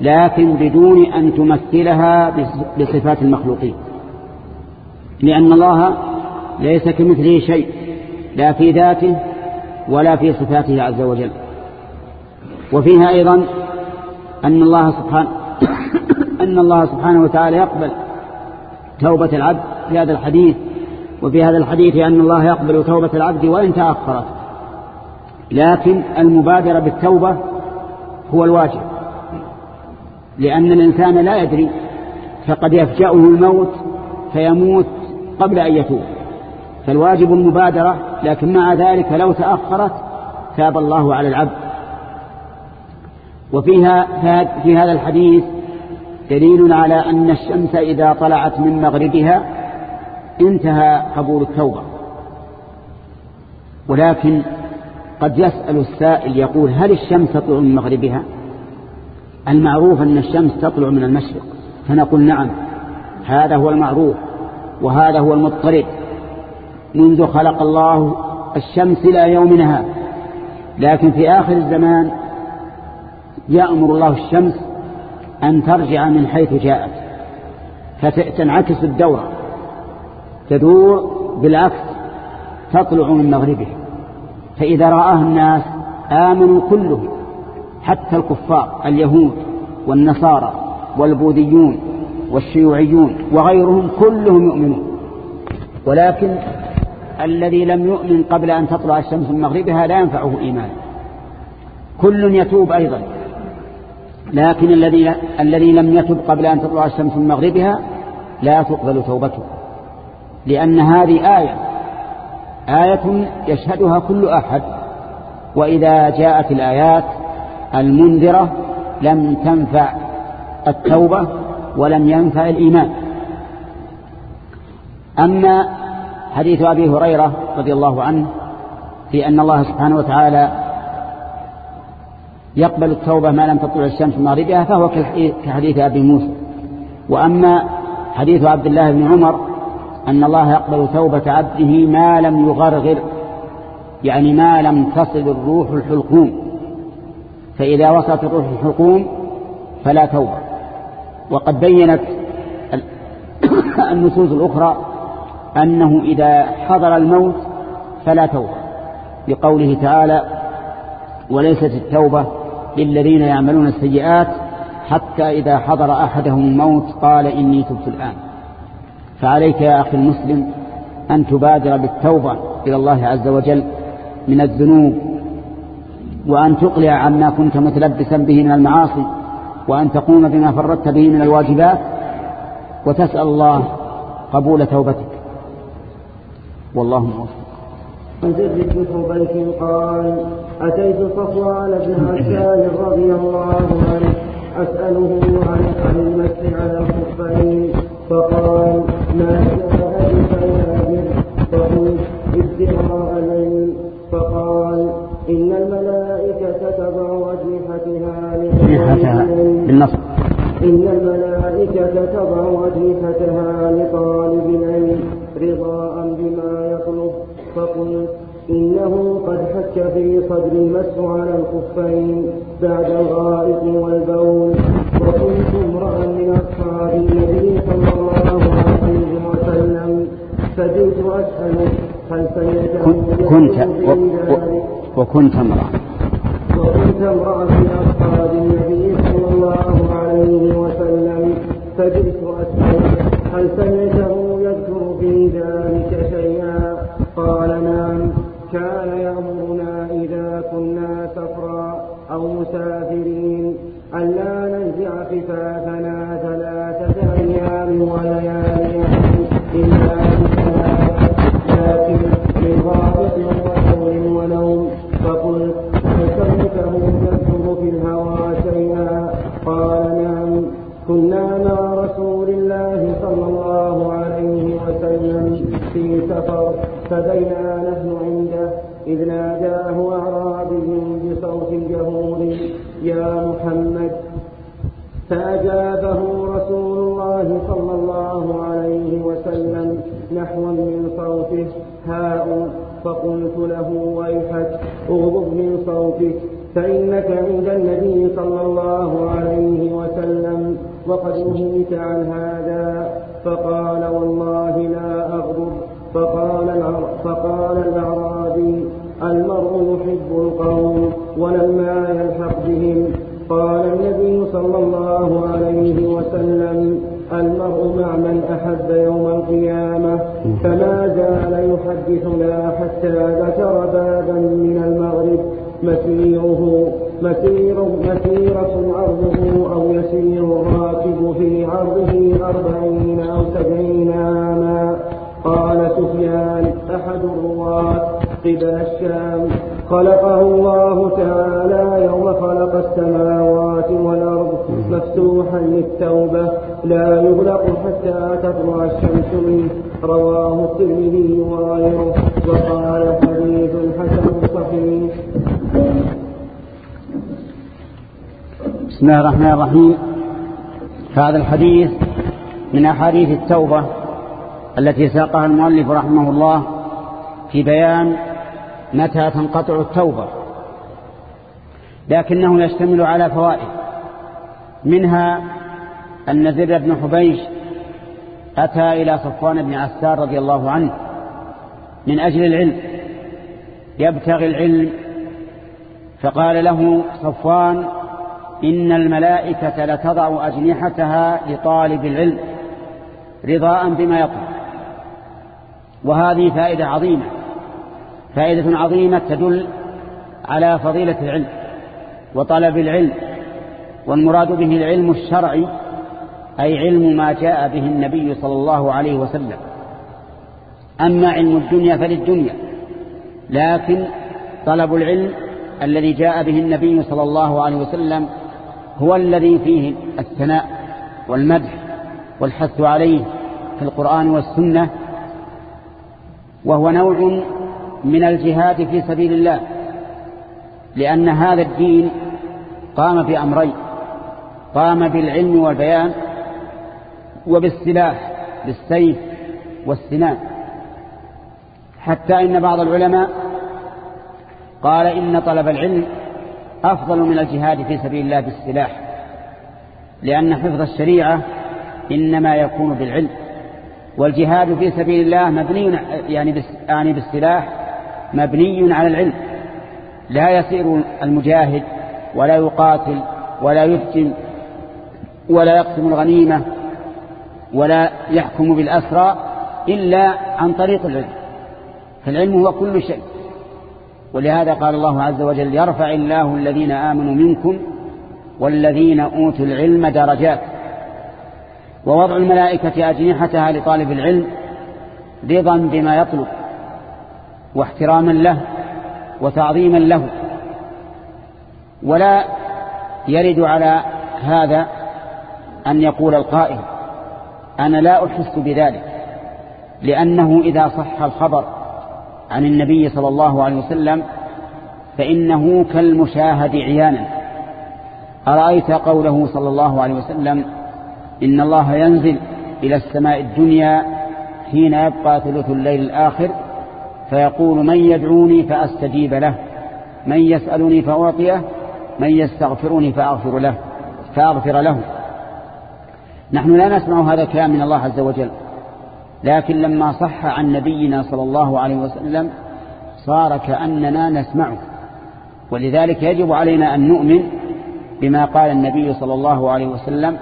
لكن بدون أن تمثلها بصفات المخلوقين. لأن الله ليس كمثله شيء لا في ذاته ولا في صفاته عز وجل. وفيها أيضا أن الله سبحانه أن الله سبحانه وتعالى يقبل توبة العبد في هذا الحديث وفي هذا الحديث أن الله يقبل توبة العبد وإن تأخرت. لكن المبادرة بالتوبة هو الواجب. لأن الإنسان لا يدري فقد يفجأه الموت فيموت قبل أن يتوب. فالواجب المبادرة لكن مع ذلك لو تأخرت تاب الله على العبد. وفيها في هذا الحديث دليل على أن الشمس إذا طلعت من مغربها انتهى قبول التوبة. ولكن قد يسأل السائل يقول هل الشمس تطلع من مغربها؟ المعروف أن الشمس تطلع من المشرق. فنقول نعم هذا هو المعروف وهذا هو المضطرد منذ خلق الله الشمس إلى يومنا هذا. لكن في آخر الزمان يأمر الله الشمس أن ترجع من حيث جاءت. فتنعكس الدورة. تدور بالعكس تطلع من مغربها. فإذا رآها الناس آمنوا كلهم حتى الكفار اليهود والنصارى والبوذيون والشيوعيون وغيرهم كلهم يؤمنون. ولكن الذي لم يؤمن قبل أن تطلع الشمس من مغربها لا ينفعه إيمان. كل يتوب أيضا. لكن الذي الذي لم يتب قبل أن تطلع الشمس من مغربها لا تقبل توبته لأن هذه آية آية يشهدها كل أحد. وإذا جاءت الآيات المنذرة لم تنفع التوبة ولم ينفع الإيمان. أما حديث أبي هريرة رضي الله عنه في أن الله سبحانه وتعالى يقبل التوبة ما لم تطلع الشمس مغربها فهو كحديث أبي موسى. وأما حديث عبد الله بن عمر أن الله يقبل توبة عبده ما لم يغرغر يعني ما لم تصل الروح الحلقوم. فإذا وصلت الروح الحلقوم فلا توبة. وقد بينت النصوص الأخرى أنه إذا حضر الموت فلا توبة لقوله تعالى وليست التوبة للذين يعملون السيئات حتى إذا حضر أحدهم الموت قال إني تبت الآن. فعليك يا أخي المسلم أن تبادر بالتوبة إلى الله عز وجل من الذنوب وأن تقلع عما كنت متلبسا به من المعاصي وأن تقوم بما فردت به من الواجبات وتسأل الله قبول توبتك. والله موفق. بن حبيش قال أتيت صفوان بن عسال رضي الله عنه أسأله عن عن حك في صدر المسح على الخفين بعد الغائط والبول. وكنت امرأ من أصحاب النبي صلى الله عليه وسلم. فجئت أسأله هل سمعته كنت وكنت امرأ. وكنت امرأ من أصحاب النبي وأشهدتني رواه الترمذي وغيره. وقال حديث حسن صحيح. بسم الله الرحمن الرحيم. هذا الحديث من أحاديث التوبة التي ساقها المؤلف رحمه الله في بيان متى تنقطع التوبة لكنه يشتمل على فوائد منها أن زر بن حبيش أتى إلى صفوان بن عسار رضي الله عنه من أجل العلم. يبتغي العلم. فقال له صفوان إن الملائكة لتضع أجنحتها لطالب العلم رضاء بما يطلب وهذه فائدة عظيمة. فائدة عظيمة تدل على فضيلة العلم وطلب العلم والمراد به العلم الشرعي أي علم ما جاء به النبي صلى الله عليه وسلم. أما علم الدنيا فللدنيا لكن طلب العلم الذي جاء به النبي صلى الله عليه وسلم هو الذي فيه الثناء والمدح والحث عليه في القرآن والسنة وهو نوع من الجهاد في سبيل الله لأن هذا الدين قام بأمرين قام بالعلم والبيان وبالسلاح بالسيف والسنان. حتى إن بعض العلماء قال إن طلب العلم أفضل من الجهاد في سبيل الله بالسلاح لأن حفظ الشريعة إنما يكون بالعلم. والجهاد في سبيل الله مبني يعني يعني بالسلاح مبني على العلم. لا يسير المجاهد ولا يقاتل ولا يفتن ولا يقسم الغنيمة ولا يحكم بالأسرى إلا عن طريق العلم. فالعلم هو كل شيء. ولهذا قال الله عز وجل يرفع الله الذين آمنوا منكم والذين أوتوا العلم درجات. ووضع الملائكة أجنحتها لطالب العلم رضا بما يطلب واحتراما له وتعظيما له. ولا يرد على هذا أن يقول القائل أنا لا أحس بذلك لأنه إذا صح الخبر عن النبي صلى الله عليه وسلم فإنه كالمشاهد عيانا. أرأيت قوله صلى الله عليه وسلم إن الله ينزل إلى السماء الدنيا حين يبقى ثلث الليل الآخر فيقول من يدعوني فأستجيب له من يسألني فأعطيه من يستغفرني فأغفر له فأغفر له. نحن لا نسمع هذا الكلام من الله عز وجل. لكن لما صح عن نبينا صلى الله عليه وسلم صار كأننا نسمعه. ولذلك يجب علينا أن نؤمن بما قال النبي صلى الله عليه وسلم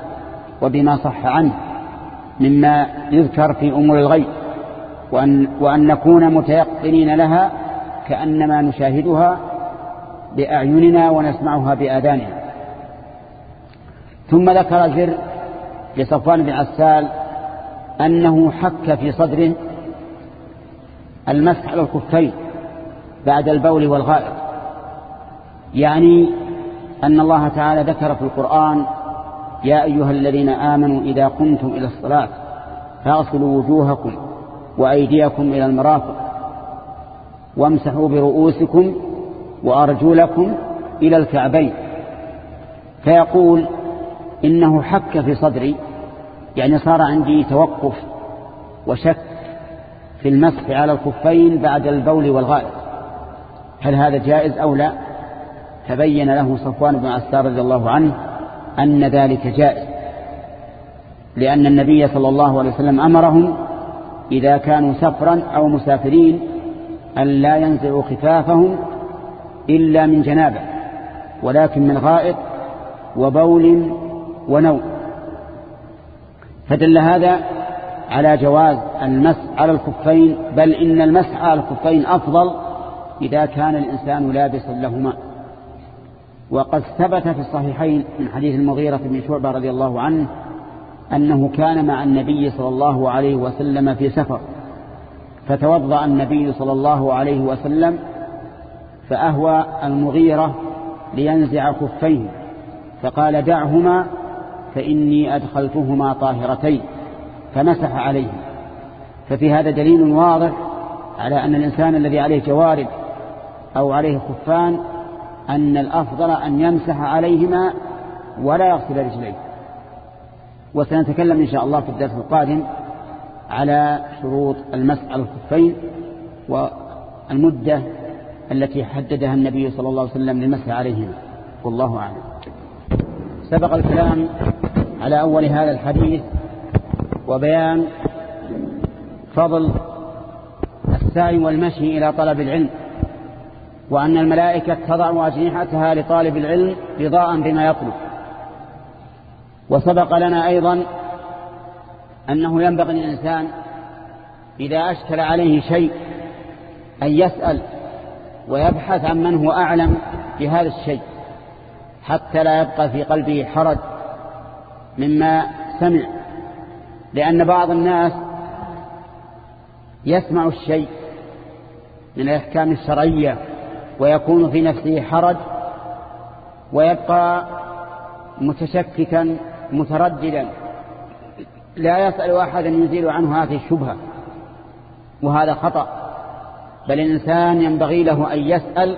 وبما صح عنه مما يذكر في أمور الغيب. وأن, وأن نكون متيقنين لها كأنما نشاهدها بأعيننا ونسمعها بآذاننا. ثم ذكر زر لصفوان بن عسال أنه حك في صدره المسح على الكفين بعد البول والغائط. يعني أن الله تعالى ذكر في القرآن يا أيها الذين آمنوا إذا قمتم إلى الصلاة فاغسلوا وجوهكم وأيديكم إلى المرافق وامسحوا برؤوسكم وأرجلكم إلى الكعبين. فيقول إنه حك في صدري يعني صار عندي توقف وشك في المسح على الخفين بعد البول والغائط. هل هذا جائز أو لا؟ تبين له صفوان بن عسار رضي الله عنه أن ذلك جائز لأن النبي صلى الله عليه وسلم أمرهم إذا كانوا سفرا أو مسافرين أن لا ينزعوا خفافهم إلا من جنابة ولكن من غائط وبول ونوم. فدل هذا على جواز المسح على الخفين بل إن المسح على الخفين أفضل إذا كان الإنسان لابسا لهما. وقد ثبت في الصحيحين من حديث المغيرة بن شعبة رضي الله عنه أنه كان مع النبي صلى الله عليه وسلم في سفر. فتوضأ النبي صلى الله عليه وسلم فأهوى المغيرة لينزع كفيه. فقال دعهما فإني أدخلتهما طاهرتين فمسح عليه ففي هذا دليل واضح على أن الإنسان الذي عليه جوارب أو عليه خفان أن الأفضل أن يمسح عليهما ولا يغسل رجليه. وسنتكلم إن شاء الله في الدرس القادم على شروط المسح على الخفين والمدة التي حددها النبي صلى الله عليه وسلم للمسح عليهما. والله أعلم. سبق الكلام على أول هذا الحديث وبيان فضل السعي والمشي إلى طلب العلم وأن الملائكة تضع أجنحتها لطالب العلم رضاء بما يطلب. وسبق لنا أيضا أنه ينبغي للإنسان إذا أشكل عليه شيء أن يسأل ويبحث عن من هو أعلم بهذا الشيء حتى لا يبقى في قلبه حرج مما سمع. لأن بعض الناس يسمع الشيء من الأحكام الشرعية ويكون في نفسه حرج ويبقى متشككا مترددا. لا يسأل أحدا يزيل عنه هذه الشبهة وهذا خطأ. بل الإنسان ينبغي له أن يسأل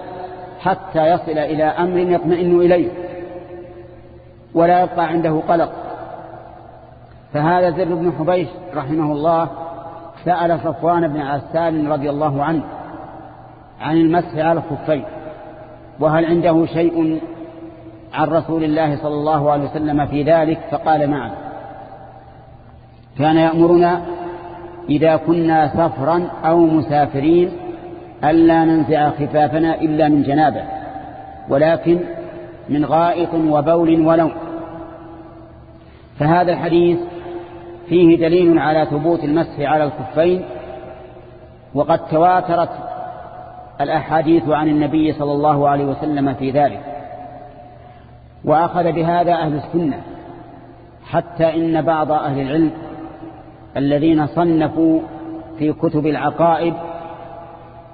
حتى يصل إلى أمر يطمئن إليه ولا يبقى عنده قلق. فهذا زر بن حبيش رحمه الله سأل صفوان بن عسال رضي الله عنه عن المسح على الخفين وهل عنده شيء عن رسول الله صلى الله عليه وسلم في ذلك؟ فقال نعم. كان يأمرنا إذا كنا سفرا أو مسافرين ألا ننزع خفافنا إلا من جنابه ولكن من غائط وبول ونوم فهذا الحديث فيه دليل على ثبوت المسح على الخفين وقد تواترت الأحاديث عن النبي صلى الله عليه وسلم في ذلك. وأخذ بهذا أهل السنة حتى إن بعض أهل العلم الذين صنفوا في كتب العقائد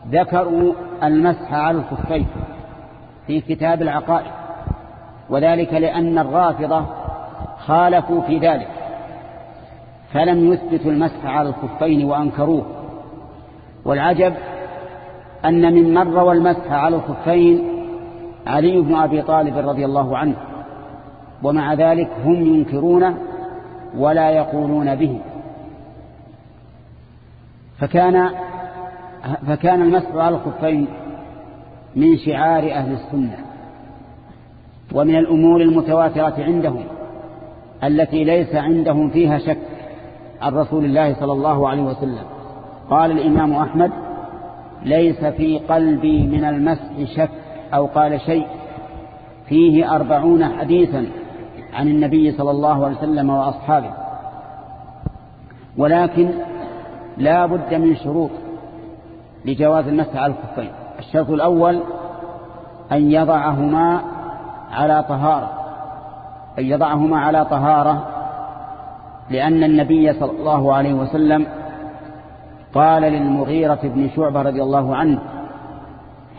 ذكروا المسح على الخفين في كتاب العقائد وذلك لأن الرافضة خالفوا في ذلك. فلم يثبتوا المسح على الخفين وأنكروه. والعجب أن من مر والمسح على الخفين علي بن أبي طالب رضي الله عنه ومع ذلك هم ينكرونه ولا يقولون به. فكان فكان المسح على الخفين من شعار أهل السنة ومن الأمور المتواترة عندهم التي ليس عندهم فيها شك. عن رسول الله صلى الله عليه وسلم. قال الإمام أحمد ليس في قلبي من المسح شك أو قال شيء. فيه أربعون حديثا عن النبي صلى الله عليه وسلم وأصحابه. ولكن لا بد من شروط لجواز المسح على الكفين الشرط الأول أن يضعهما على طهارة. أن يضعهما على طهارة لأن النبي صلى الله عليه وسلم قال للمغيرة بن شعبة رضي الله عنه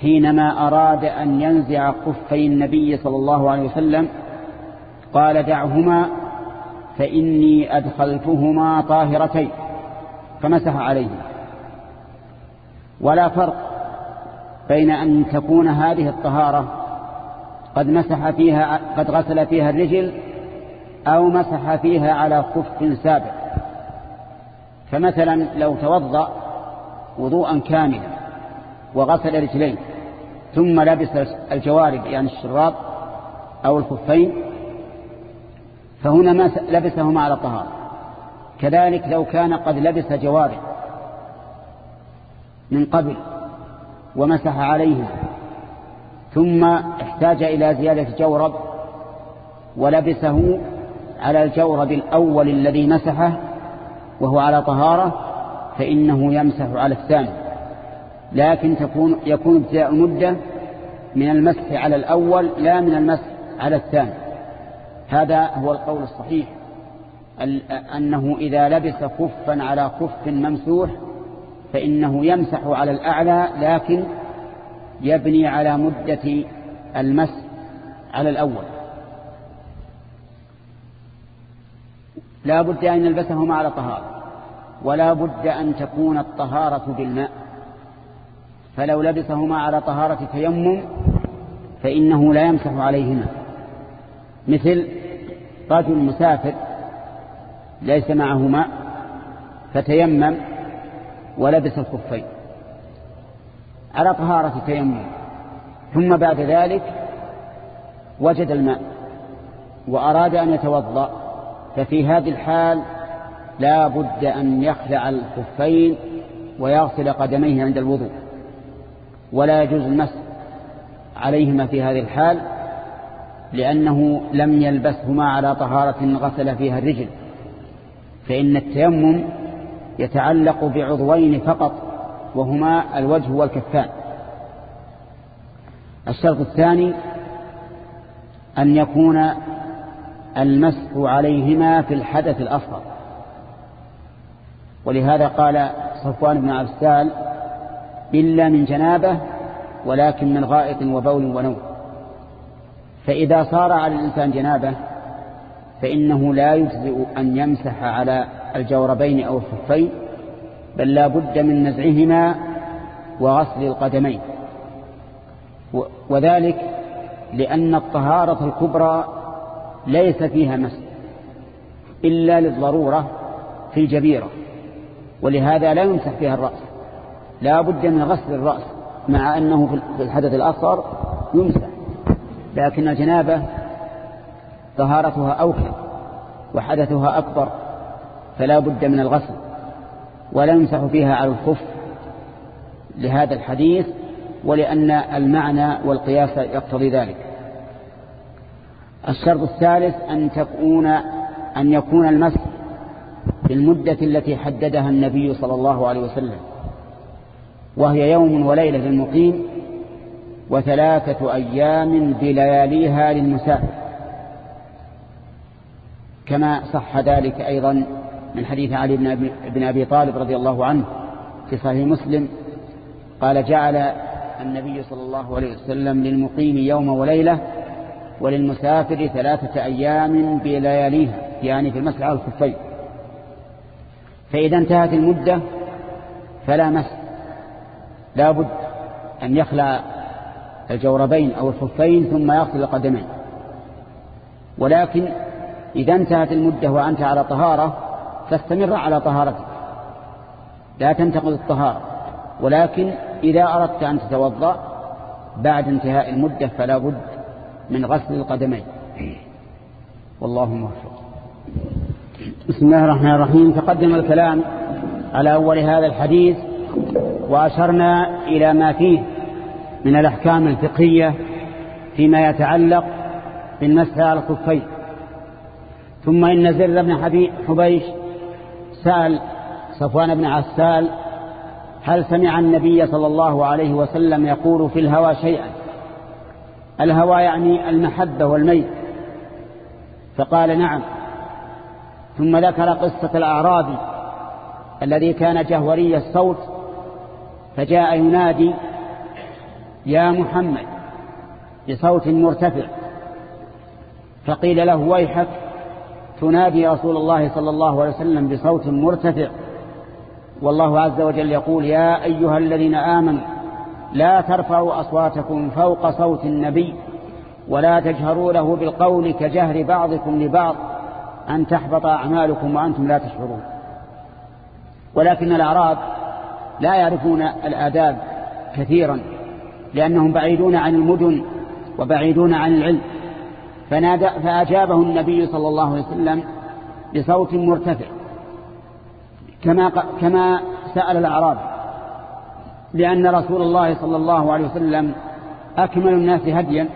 حينما أراد أن ينزع قفي النبي صلى الله عليه وسلم قال دعهما فإني أدخلتهما طاهرتين فمسح عليهما. ولا فرق بين أن تكون هذه الطهارة قد مسح فيها قد غسل فيها الرجل أو مسح فيها على خف سابق. فمثلا لو توضأ وضوءا كاملا وغسل رجلين ثم لبس الجوارب يعني الشراب أو الخفين فهنا ما لبسهما على طهارة. كذلك لو كان قد لبس جوارب من قبل ومسح عليها ثم احتاج إلى زيادة جورب ولبسه على الجورب الأول الذي مسحه وهو على طهارة فإنه يمسح على الثاني. لكن تكون يكون ابتداء المدة من المسح على الأول لا من المسح على الثاني. هذا هو القول الصحيح. أنه إذا لبس خفا على خف ممسوح فإنه يمسح على الأعلى لكن يبني على مدة المسح على الأول. لا بد أن يلبسهما على طهارة ولا بد أن تكون الطهارة بالماء. فلو لبسهما على طهارة تيمم فإنه لا يمسح عليهما. مثل رجل مسافر ليس معه ماء فتيمم ولبس الخفين على طهارة تيمم ثم بعد ذلك وجد الماء وأراد أن يتوضأ ففي هذه الحال لا بد أن يخلع الخفين ويغسل قدميه عند الوضوء ولا يجوز المس عليهما في هذه الحال لأنه لم يلبسهما على طهارة غسل فيها الرجل فإن التيمم يتعلق بعضوين فقط وهما الوجه والكفان. الشرط الثاني أن يكون المسح عليهما في الحدث الأصغر. ولهذا قال صفوان بن عبسال إلا من جنابة ولكن من غائط وبول ونوم. فإذا صار على الإنسان جنابة فإنه لا يجزئ أن يمسح على الجوربين أو الخفين بل لا بد من نزعهما وغسل القدمين. وذلك لأن الطهارة الكبرى ليس فيها مس إلا للضرورة في الجبيرة ولهذا لا يمسح فيها الرأس لا بد من غسل الرأس مع أنه في الحدث الأصغر يمسح لكن الجنابة طهارتها أوكل وحدثها أكبر فلا بد من الغسل ولا يمسح فيها على الخف لهذا الحديث ولأن المعنى والقياس يقتضي ذلك. الشرط الثالث أن تكون أن يكون المسح بالمدة التي حددها النبي صلى الله عليه وسلم وهي يوم وليلة للمقيم وثلاثة أيام بلياليها للمسافر كما صح ذلك أيضا من حديث علي بن أبي طالب رضي الله عنه في صحيح مسلم قال جعل النبي صلى الله عليه وسلم للمقيم يوم وليلة وللمسافر ثلاثة أيام بلياليها يعني في المسعى على الخفين. فإذا انتهت المدة فلا مس لا بد أن يخلع الجوربين أو الخفين ثم يغسل القدمين. ولكن إذا انتهت المدة وأنت على طهارة فاستمر على طهارتك. لا تنتقض الطهارة. ولكن إذا أردت أن تتوضأ بعد انتهاء المدة فلا بد من غسل القدمين. والله موفق. بسم الله الرحمن الرحيم. تقدم الكلام على أول هذا الحديث وأشرنا إلى ما فيه من الأحكام الفقهية فيما يتعلق بالمسح على الخفين. ثم إن زر بن حبيش سأل صفوان بن عسال هل سمع النبي صلى الله عليه وسلم يقول في الهوى شيئا؟ الهوى يعني المحبة والميل. فقال نعم. ثم ذكر قصة الأعرابي الذي كان جهوري الصوت فجاء ينادي يا محمد! بصوت مرتفع. فقيل له ويحك؟ تنادي رسول الله صلى الله عليه وسلم بصوت مرتفع. والله عز وجل يقول يا أيها الذين آمنوا لا ترفعوا أصواتكم فوق صوت النبي ولا تجهروا له بالقول كجهر بعضكم لبعض أن تحبط أعمالكم وأنتم لا تشعرون. ولكن الأعراب لا يعرفون الآداب كثيرا لأنهم بعيدون عن المدن وبعيدون عن العلم. فنادى فأجابه النبي صلى الله عليه وسلم بصوت مرتفع كما كما سأل الأعراب. لأن رسول الله صلى الله عليه وسلم أكمل الناس هديا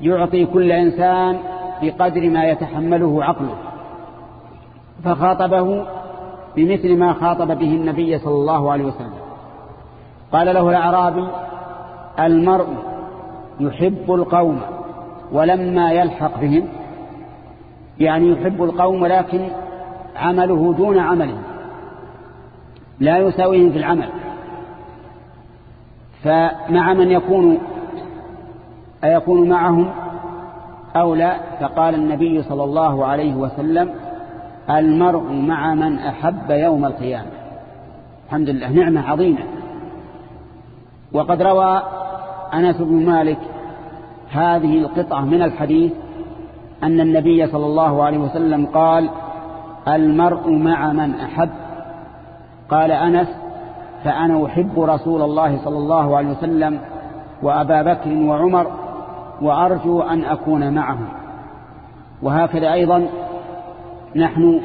يعطي كل إنسان بقدر ما يتحمله عقله فخاطبه بمثل ما خاطب به النبي صلى الله عليه وسلم. قال له الأعرابي المرء يحب القوم ولما يلحق بهم يعني يحب القوم ولكن عمله دون عملهم لا يساويهم في العمل. فمع من يكون أيكون معهم أو لا فقال النبي صلى الله عليه وسلم المرء مع من أحب يوم القيامة. الحمد لله نعمة عظيمة. وقد روى أنس بن مالك هذه القطعة من الحديث أن النبي صلى الله عليه وسلم قال المرء مع من أحب. قال أنس فأنا أحب رسول الله صلى الله عليه وسلم وأبا بكر وعمر وأرجو أن أكون معهم. وهكذا أيضا نحن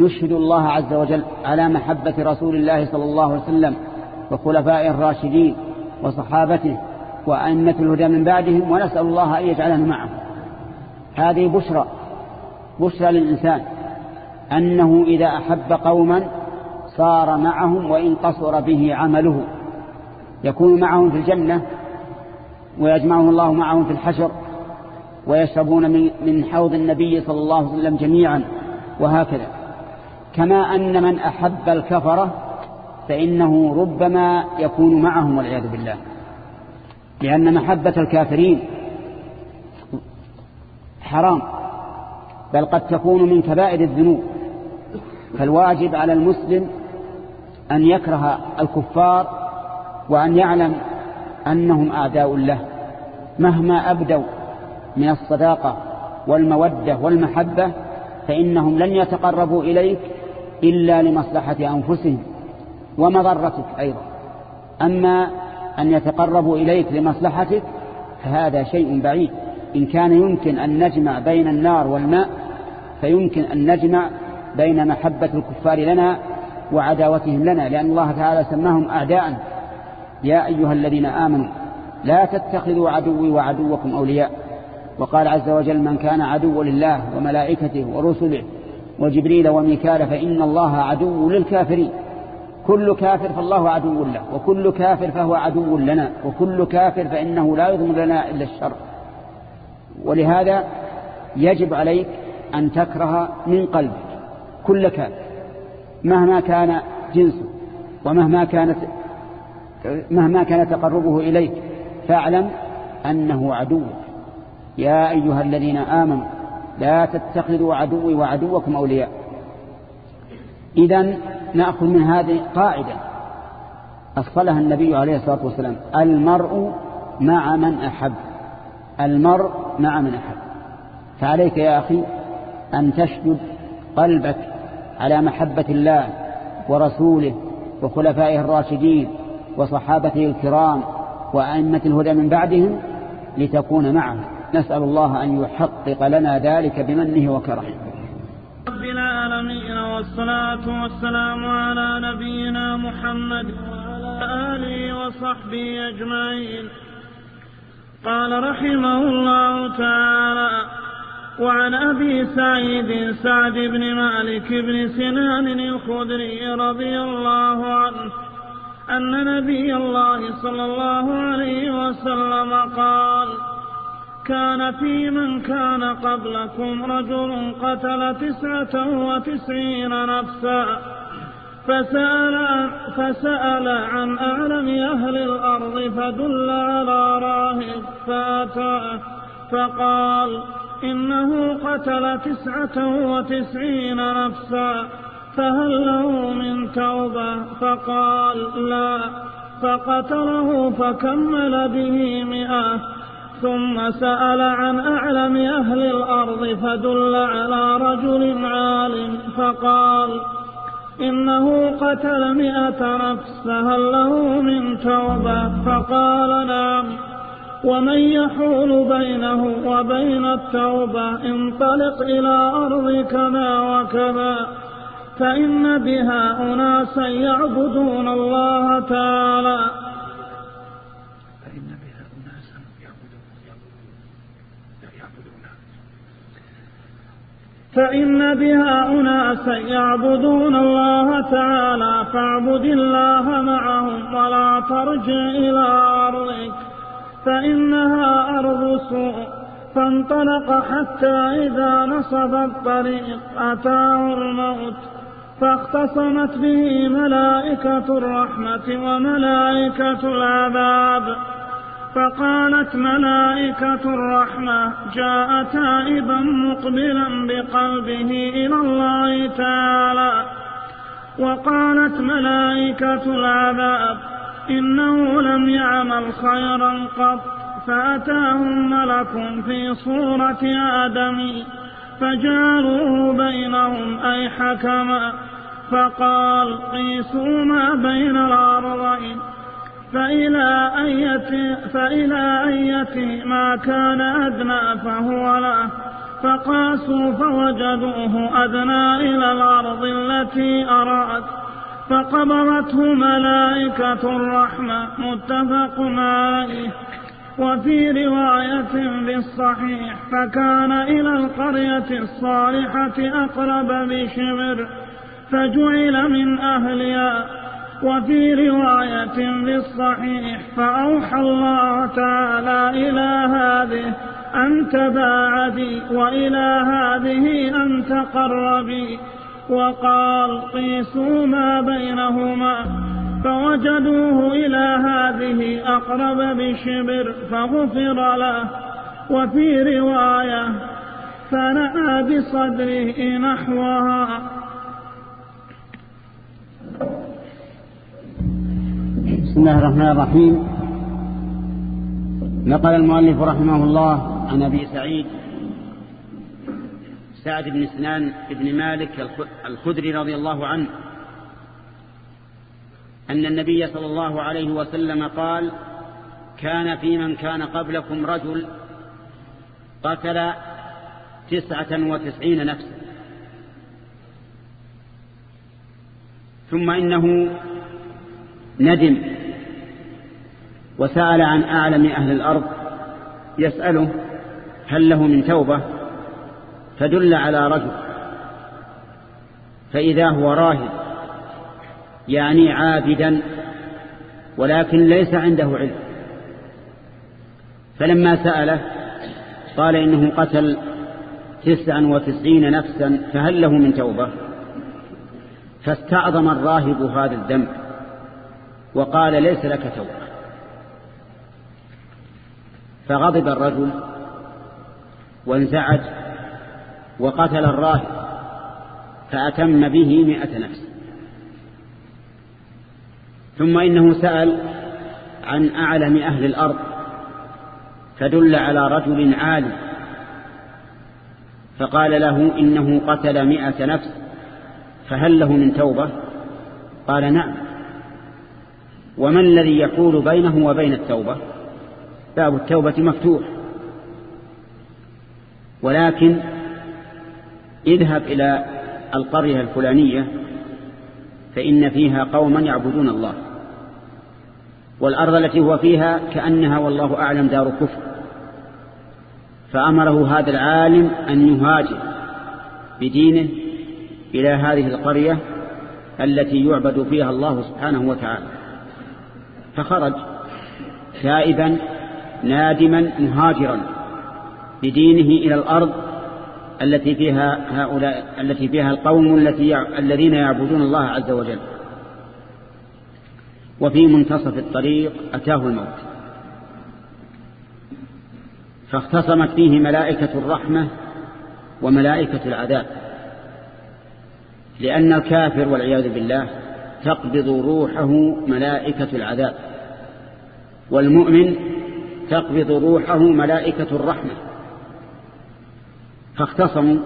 نشهد الله عز وجل على محبة رسول الله صلى الله عليه وسلم وخلفائه الراشدين وصحابته وأئمة الهدى من بعدهم ونسأل الله أن يجعلنا معهم. هذه بشرى بشرى للإنسان أنه إذا أحب قوما صار معهم وإن قصر به عمله. يكون معهم في الجنة ويجمعهم الله معهم في الحشر ويشربون من حوض النبي صلى الله عليه وسلم جميعا وهكذا. كما أن من أحب الكفرة فإنه ربما يكون معهم والعياذ بالله. لأن محبة الكافرين حرام بل قد تكون من كبائر الذنوب. فالواجب على المسلم أن يكره الكفار وأن يعلم أنهم أعداء له مهما أبدوا من الصداقة والمودة والمحبة فإنهم لن يتقربوا إليك إلا لمصلحة أنفسهم ومضرتك أيضا. أما أن يتقربوا إليك لمصلحتك فهذا شيء بعيد. إن كان يمكن أن نجمع بين النار والماء فيمكن أن نجمع بين محبة الكفار لنا وعداوتهم لنا لأن الله تعالى سماهم أعداء. يا أيها الذين آمنوا لا تتخذوا عدوي وعدوكم أولياء. وقال عز وجل من كان عدو لله وملائكته ورسله وجبريل وميكال فإن الله عدو للكافرين. كل كافر فالله عدو له وكل كافر فهو عدو لنا وكل كافر فإنه لا يضمن لنا إلا الشر. ولهذا يجب عليك أن تكره من قلبك كل كافر. مهما كان جنسه ومهما كانت مهما كان تقربه إليك فاعلم أنه عدو. يا أيها الذين آمنوا لا تتخذوا عدوي وعدوكم أولياء. إذا نأخذ من هذه قاعدة أصلها النبي عليه الصلاة والسلام. المرء مع من أحب. المرء مع من أحب. فعليك يا أخي أن تشدد قلبك على محبة الله ورسوله وخلفائه الراشدين وصحابته الكرام وأئمة الهدى من بعدهم لتكون معهم نسأل الله أن يحقق لنا ذلك بمنه وكرمه. رب العالمين والصلاة والسلام على نبينا محمد وعلى آله وصحبه أجمعين. قال رحمه الله تعالى وعن أبي سعيد سعد بن مالك بن سنان الخدري رضي الله عنه أن نبي الله صلى الله عليه وسلم قال كان في من كان قبلكم رجل قتل تسعة وتسعين نفسا فسأل فسأل عن أعلم أهل الأرض فدل على راهب فأتاه فقال إنه قتل تسعة وتسعين نفسا فهل له من توبة؟ فقال لا فقتله فكمل به مئة ثم سأل عن أعلم أهل الأرض فدل على رجل عالم فقال إنه قتل مئة نفس فهل له من توبة؟ فقال نعم. ومن يحول بينه وبين التوبة انطلق إلى أرض كذا وكذا فإن بها أناسا يعبدون الله تعالى. فإن بها أناسا يعبدون فإن بها أناسا يعبدون الله تعالى فاعبد الله معهم ولا ترجع إلى أرضك. فإنها أرض سوء فانطلق حتى إذا نصب الطريق أتاه الموت. فاختصمت به ملائكة الرحمة وملائكة العذاب. فقالت ملائكة الرحمة جاء تائبا مقبلا بقلبه إلى الله تعالى. وقالت ملائكة العذاب إنه لم يعمل خيرا قط فأتاهم ملك في صورة آدم فجعلوه بينهم أي حكما فقال قيسوا ما بين الأرضين فإلى أية فإلى أية ما كان أدنى فهو له. فقاسوا فوجدوه أدنى إلى الأرض التي أراد. فقبضته ملائكة الرحمة متفق عليه. وفي رواية بالصحيح فكان إلى القرية الصالحة أقرب بشبر فجعل من أهلها. وفي رواية بالصحيح فأوحى الله تعالى إلى هذه أن تباعدي وإلى هذه أن تقربي. وقال قيسوا ما بينهما فوجدوه إلى هذه أقرب بشبر فغفر له. وفي رواية فنأى بصدره نحوها. بسم الله الرحمن الرحيم. نقل المؤلف رحمه الله عن أبي سعيد سعد بن سنان بن مالك الخدري رضي الله عنه أن النبي صلى الله عليه وسلم قال كان في من كان قبلكم رجل قتل تسعة وتسعين نفسا. ثم إنه ندم وسأل عن أعلم أهل الأرض يسأله هل له من توبة؟ فدل على رجل. فإذا هو راهب يعني عابدا ولكن ليس عنده علم. فلما سأله قال إنه قتل تسعا وتسعين نفسا فهل له من توبة؟ فاستعظم الراهب هذا الذنب وقال ليس لك توبة. فغضب الرجل وانزعج وقتل الراهب فأتم به مئة نفس. ثم إنه سأل عن أعلم أهل الأرض فدل على رجل عالم فقال له إنه قتل مئة نفس فهل له من توبة؟ قال نعم. وما الذي يحول بينه وبين التوبة؟ باب التوبة مفتوح. ولكن اذهب إلى القرية الفلانية فإن فيها قوما يعبدون الله. والأرض التي هو فيها كأنها والله أعلم دار كفر فأمره هذا العالم أن يهاجر بدينه إلى هذه القرية التي يعبد فيها الله سبحانه وتعالى. فخرج تائبا نادما مهاجرا بدينه إلى الأرض التي فيها هؤلاء التي فيها القوم التي الذين يعبدون الله عز وجل. وفي منتصف الطريق أتاه الموت. فاختصمت فيه ملائكة الرحمة وملائكة العذاب. لأن الكافر والعياذ بالله تقبض روحه ملائكة العذاب والمؤمن تقبض روحه ملائكة الرحمة. فاختصموا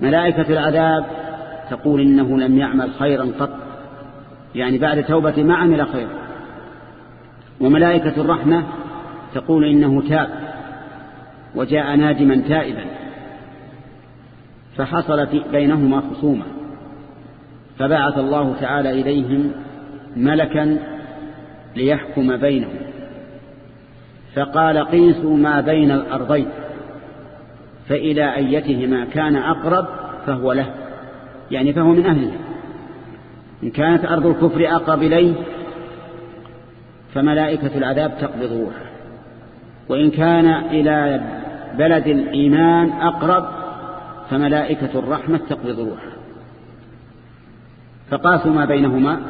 ملائكة العذاب تقول إنه لم يعمل خيرا قط. يعني بعد توبة ما عمل خيرا. وملائكة الرحمة تقول إنه تاب وجاء نادما تائبا. فحصل بينهما خصومة فبعث الله تعالى إليهم ملكا ليحكم بينهم. فقال قيسوا ما بين الأرضين. فإلى أيتهما كان أقرب فهو له يعني فهو من أهله. إن كانت أرض الكفر أقرب إليه فملائكة العذاب تقبض روحه وإن كان إلى بلد الإيمان أقرب فملائكة الرحمة تقبض روحه فقاسوا ما بينهما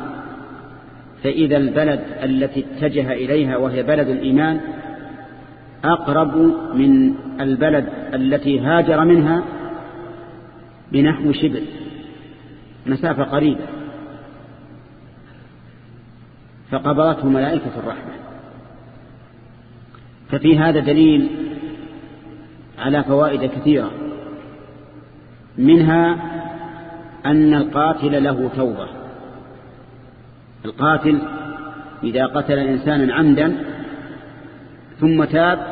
فإذا البلد التي اتجه إليها وهي بلد الإيمان أقرب من البلد التي هاجر منها بنحو شبر مسافة قريبة. فقبضته ملائكة الرحمة. ففي هذا دليل على فوائد كثيرة. منها أن القاتل له توبة. القاتل إذا قتل إنسانا عمدا ثم تاب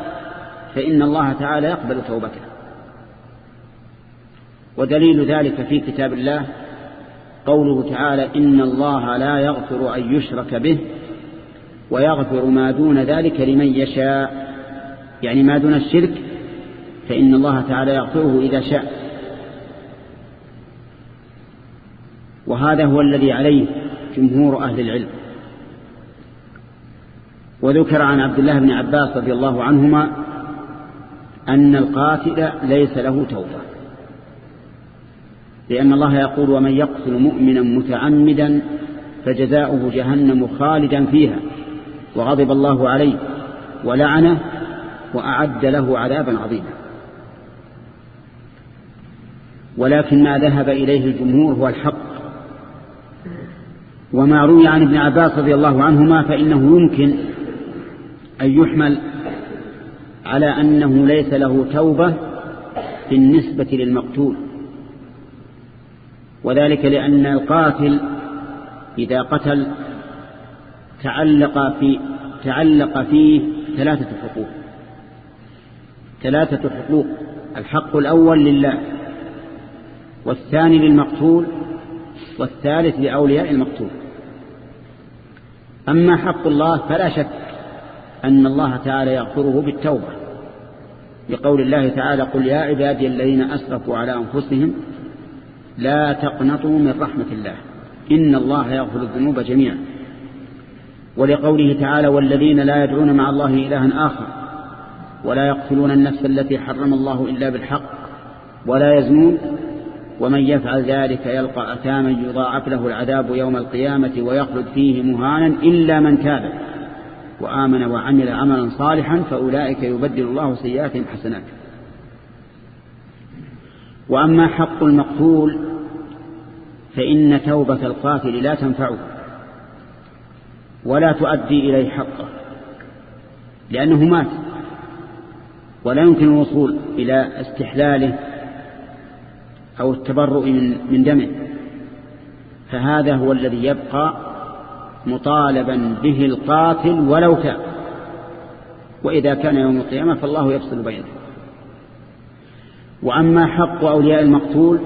فإن الله تعالى يقبل توبته. ودليل ذلك في كتاب الله قوله تعالى إن الله لا يغفر أن يشرك به ويغفر ما دون ذلك لمن يشاء. يعني ما دون الشرك فإن الله تعالى يغفره إذا شاء. وهذا هو الذي عليه جمهور أهل العلم. وذكر عن عبد الله بن عباس رضي الله عنهما أن القاتل ليس له توبة. لأن الله يقول ومن يقتل مؤمنا متعمدا فجزاؤه جهنم خالدا فيها وغضب الله عليه ولعنه وأعد له عذابا عظيما. ولكن ما ذهب إليه الجمهور هو الحق. وما روي عن ابن عباس رضي الله عنهما فإنه يمكن أن يحمل على أنه ليس له توبة بالنسبة للمقتول. وذلك لأن القاتل إذا قتل تعلق في تعلق فيه ثلاثة حقوق. ثلاثة حقوق الحق الأول لله والثاني للمقتول والثالث لأولياء المقتول. أما حق الله فلا شك أن الله تعالى يغفره بالتوبة. لقول الله تعالى قل يا عبادي الذين أسرفوا على أنفسهم لا تقنطوا من رحمة الله إن الله يغفر الذنوب جميعا. ولقوله تعالى والذين لا يدعون مع الله إلها آخر ولا يقتلون النفس التي حرم الله إلا بالحق ولا يزنون ومن يفعل ذلك يلقى أثاما يضاعف له العذاب يوم القيامة ويخلد فيه مهانا إلا من تاب. وآمن وعمل عملا صالحا فأولئك يبدل الله سيئاتهم حسنات. وأما حق المقتول فإن توبة القاتل لا تنفعه ولا تؤدي إليه حقه لأنه مات ولا يمكن الوصول إلى استحلاله أو التبرؤ من, من دمه فهذا هو الذي يبقى مطالبا به القاتل ولو تاب وإذا كان يوم القيامة فالله يفصل بينه وأما حق أولياء المقتول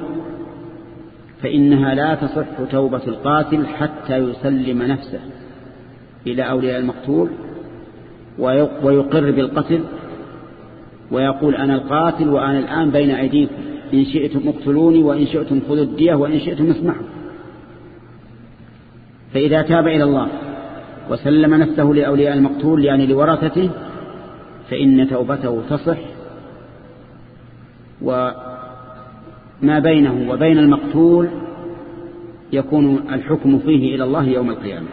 فإنها لا تصح توبة القاتل حتى يسلم نفسه إلى أولياء المقتول ويقر بالقتل ويقول أنا القاتل وأنا الآن بين أيديكم. إن شئتم اقتلوني وإن شئتم خذوا الدية وإن شئتم اسمحوا. فإذا تاب إلى الله وسلم نفسه لأولياء المقتول يعني لورثته فإن توبته تصح. وما بينه وبين المقتول يكون الحكم فيه إلى الله يوم القيامة.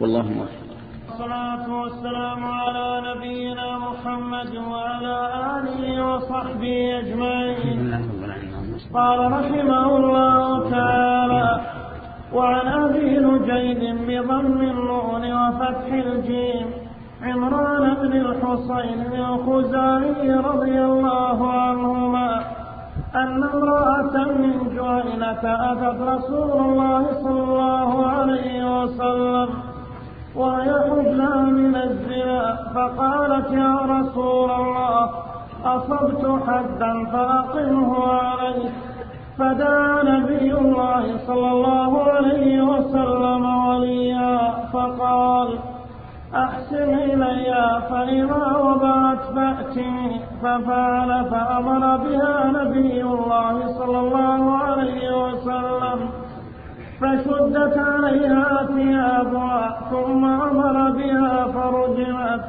والله موفق. والصلاة والسلام على نبينا محمد وعلى آله وصحبه أجمعين. قال رحمه الله تعالى وعن أبي نجيد بضم النون وفتح الجيم عمران بن الحصين الخزاعي رضي الله عنهما أن امرأة من جهينة أتت رسول الله صلى الله عليه وسلم وهي حبلى من الزنا فقالت يا رسول الله أصبت حدا فأقمه عليك. فدعا نبي الله صلى الله عليه وسلم وليا فقال أحسن إلي فإذا وضعت فأتني ففعل فأمر بها نبي الله صلى الله عليه وسلم فشدت عليها ثيابها ثم أمر بها فرجمت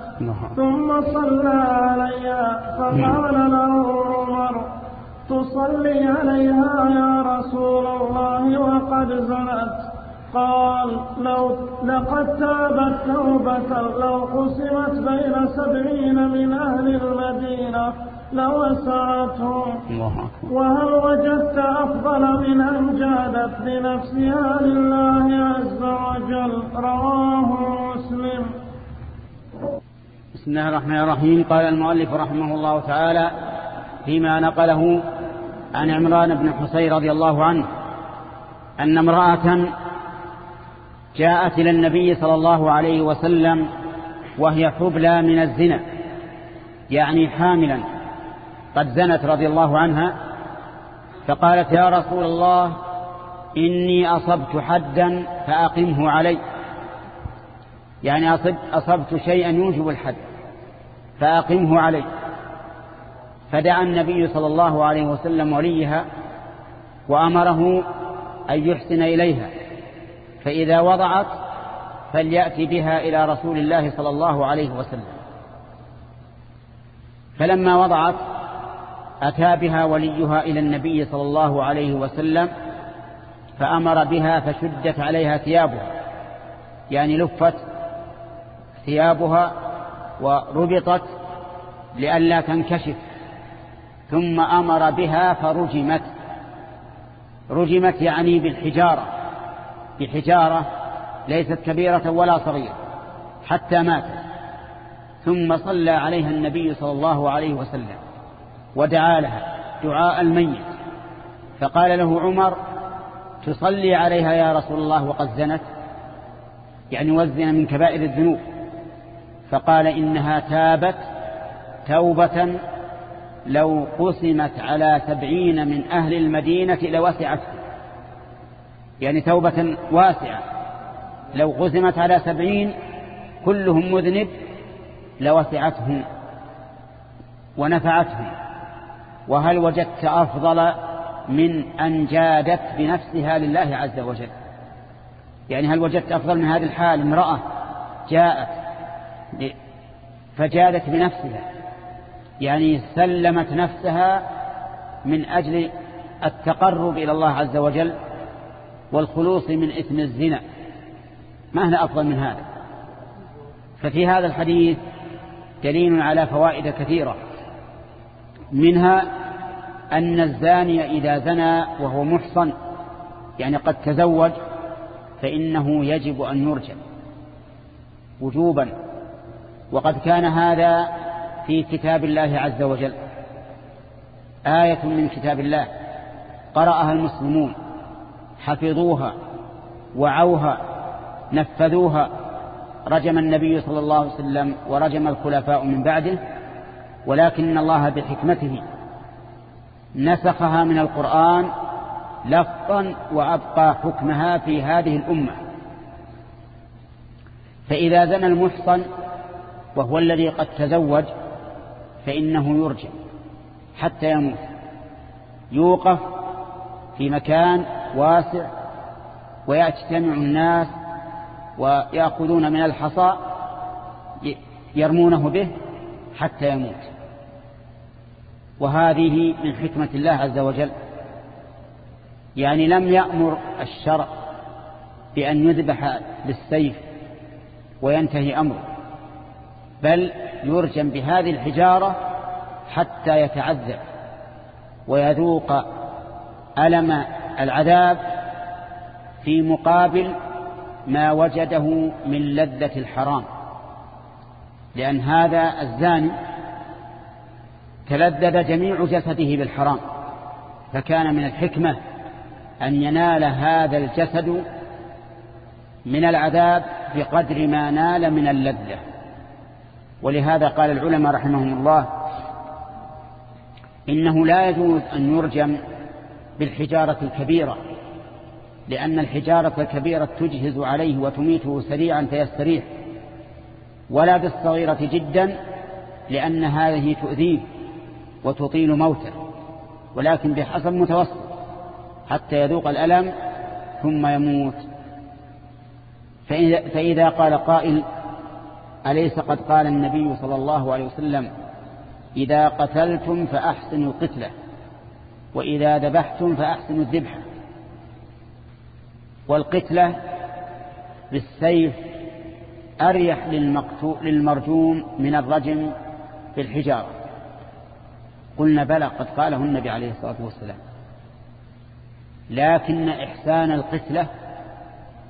ثم صلى عليها فقال له عمر تصلي عليها يا رسول الله وقد زنت. قال لو لقد تابت توبة لو قسمت بين سبعين من أهل المدينة لوسعتهم. وهل وجدت أفضل من أن جادت بنفسها لله عز وجل؟ رواه مسلم. بسم الله الرحمن الرحيم. قال المؤلف رحمه الله تعالى فيما نقله عن عمران بن حسين رضي الله عنه أن امرأة جاءت إلى النبي صلى الله عليه وسلم وهي حبلى من الزنا يعني حاملا قد زنت رضي الله عنها فقالت يا رسول الله إني أصبت حدا فأقمه علي يعني أصبت شيئا يوجب الحد فأقمه علي. فدعا النبي صلى الله عليه وسلم وليها وأمره أن يحسن إليها فإذا وضعت فليأتي بها إلى رسول الله صلى الله عليه وسلم. فلما وضعت أتى بها وليها إلى النبي صلى الله عليه وسلم فأمر بها فشدت عليها ثيابها يعني لفت ثيابها وربطت لئلا تنكشف. ثم أمر بها فرجمت. رجمت يعني بالحجارة. بحجارة ليست كبيرة ولا صغيرة حتى ماتت. ثم صلى عليها النبي صلى الله عليه وسلم ودعا لها دعاء الميت. فقال له عمر تصلي عليها يا رسول الله وقد زنت؟ يعني وزن من كبائر الذنوب. فقال إنها تابت توبة لو قسمت على سبعين من أهل المدينة لوسعته يعني توبة واسعة. لو قسمت على سبعين كلهم مذنب لوسعتهم ونفعتهم. وهل وجدت أفضل من أن جادت بنفسها لله عز وجل؟ يعني هل وجدت أفضل من هذه الحال امرأة جاءت فجادت بنفسها؟ يعني سلمت نفسها من أجل التقرب إلى الله عز وجل والخلوص من إثم الزنا. ما هنا أفضل من هذا؟ ففي هذا الحديث دليل على فوائد كثيرة. منها أن الزاني إذا زنى وهو محصن يعني قد تزوج فإنه يجب أن يرجم وجوبا. وقد كان هذا في كتاب الله عز وجل. آية من كتاب الله. قرأها المسلمون. حفظوها. وعوها. نفذوها. رجم النبي صلى الله عليه وسلم ورجم الخلفاء من بعده. ولكن الله بحكمته نسخها من القرآن لفظا وأبقى حكمها في هذه الأمة. فإذا زنى المحصن وهو الذي قد تزوج فإنه يرجع حتى يموت. يوقف في مكان واسع ويجتمع الناس ويأخذون من الحصى يرمونه به حتى يموت. وهذه من حكمة الله عز وجل. يعني لم يأمر الشرع بأن يذبح بالسيف وينتهي أمره. بل يرجم بهذه الحجارة حتى يتعذب ويذوق ألم العذاب في مقابل ما وجده من لذة الحرام. لأن هذا الزاني تلذذ جميع جسده بالحرام فكان من الحكمة أن ينال هذا الجسد من العذاب بقدر ما نال من اللذة. ولهذا قال العلماء رحمهم الله إنه لا يجوز أن يرجم بالحجارة الكبيرة لأن الحجارة الكبيرة تجهز عليه وتميته سريعا فيستريح ولا بالصغيرة جدا لأن هذه تؤذيه وتطيل موته ولكن بحسب متوسط حتى يذوق الألم ثم يموت. فإذا قال قائل أليس قد قال النبي صلى الله عليه وسلم إذا قتلتم فأحسنوا القتلة وإذا ذبحتم فأحسنوا الذبح. والقتلة بالسيف أريح للمرجوم من الرجم بالحجارة قلنا بلى قد قاله النبي عليه الصلاة والسلام. لكن إحسان القتلة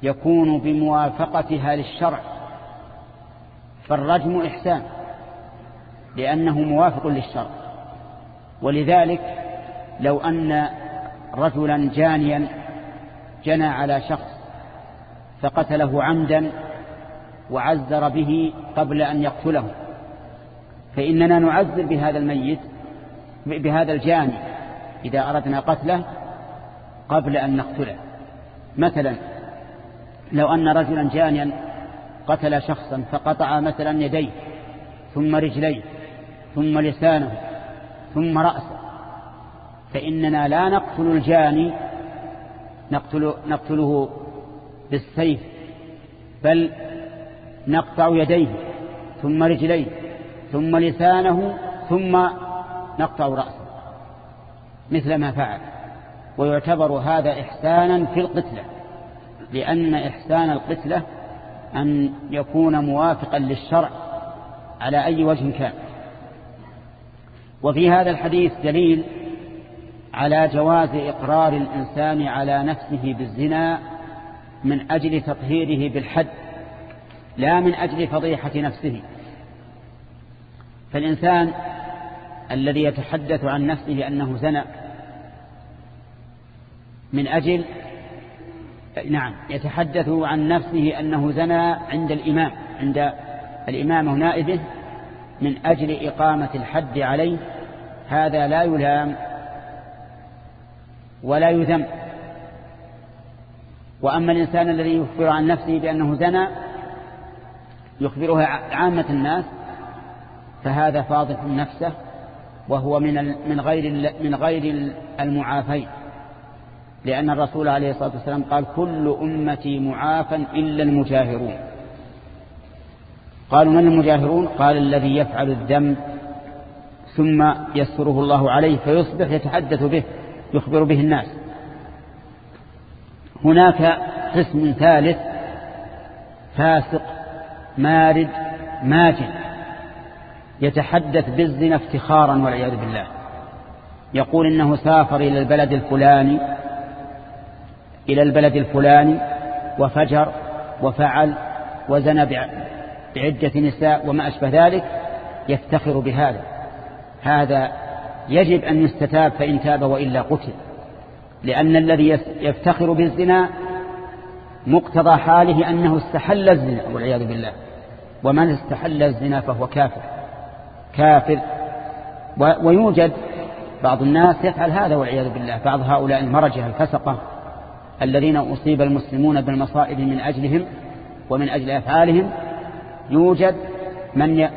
يكون بموافقتها للشرع. فالرجم إحسان لأنه موافق للشرع. ولذلك لو أن رجلا جانيا جنى على شخص فقتله عمدا وعزر به قبل أن يقتله فإننا نعزر بهذا الميت بهذا الجاني إذا أردنا قتله قبل أن نقتله. مثلا لو أن رجلا جانيا قتل شخصا فقطع مثلا يديه ثم رجليه ثم لسانه ثم رأسه. فإننا لا نقتل الجاني نقتل نقتله بالسيف بل نقطع يديه ثم رجليه ثم لسانه ثم نقطع رأسه. مثل ما فعل. ويعتبر هذا إحسانا في القتلة لأن إحسان القتلة أن يكون موافقا للشرع على أي وجه كان. وفي هذا الحديث دليل على جواز إقرار الإنسان على نفسه بالزنا من أجل تطهيره بالحد لا من أجل فضيحة نفسه. فالإنسان الذي يتحدث عن نفسه أنه زنى من أجل نعم يتحدث عن نفسه أنه زنى عند الإمام عند الإمام ونائبه من أجل إقامة الحد عليه. هذا لا يلام ولا يذم. وأما الإنسان الذي يخبر عن نفسه بأنه زنى يخبرها عامة الناس فهذا فاضح نفسه وهو من من غير من غير المعافين. لأن الرسول عليه الصلاة والسلام قال كل أمتي معافا إلا المجاهرون. قالوا من المجاهرون؟ قال الذي يفعل الذنب ثم يسره الله عليه فيصبح يتحدث به يخبر به الناس. هناك قسم ثالث فاسق مارد ماجن يتحدث بالزنا افتخارا والعياذ بالله. يقول إنه سافر إلى البلد الفلاني إلى البلد الفلاني وفجر وفعل وزنى بعدة نساء وما أشبه ذلك يفتخر بهذا. هذا يجب أن يستتاب فإن تاب وإلا قتل لأن الذي يفتخر بالزنا مقتضى حاله أنه استحل الزنا والعياذ بالله. ومن استحل الزنا فهو كافر كافر. ويوجد بعض الناس يفعل هذا والعياذ بالله بعض هؤلاء المرجة الفسقة الذين أصيب المسلمون بالمصائب من أجلهم ومن أجل أفعالهم يوجد من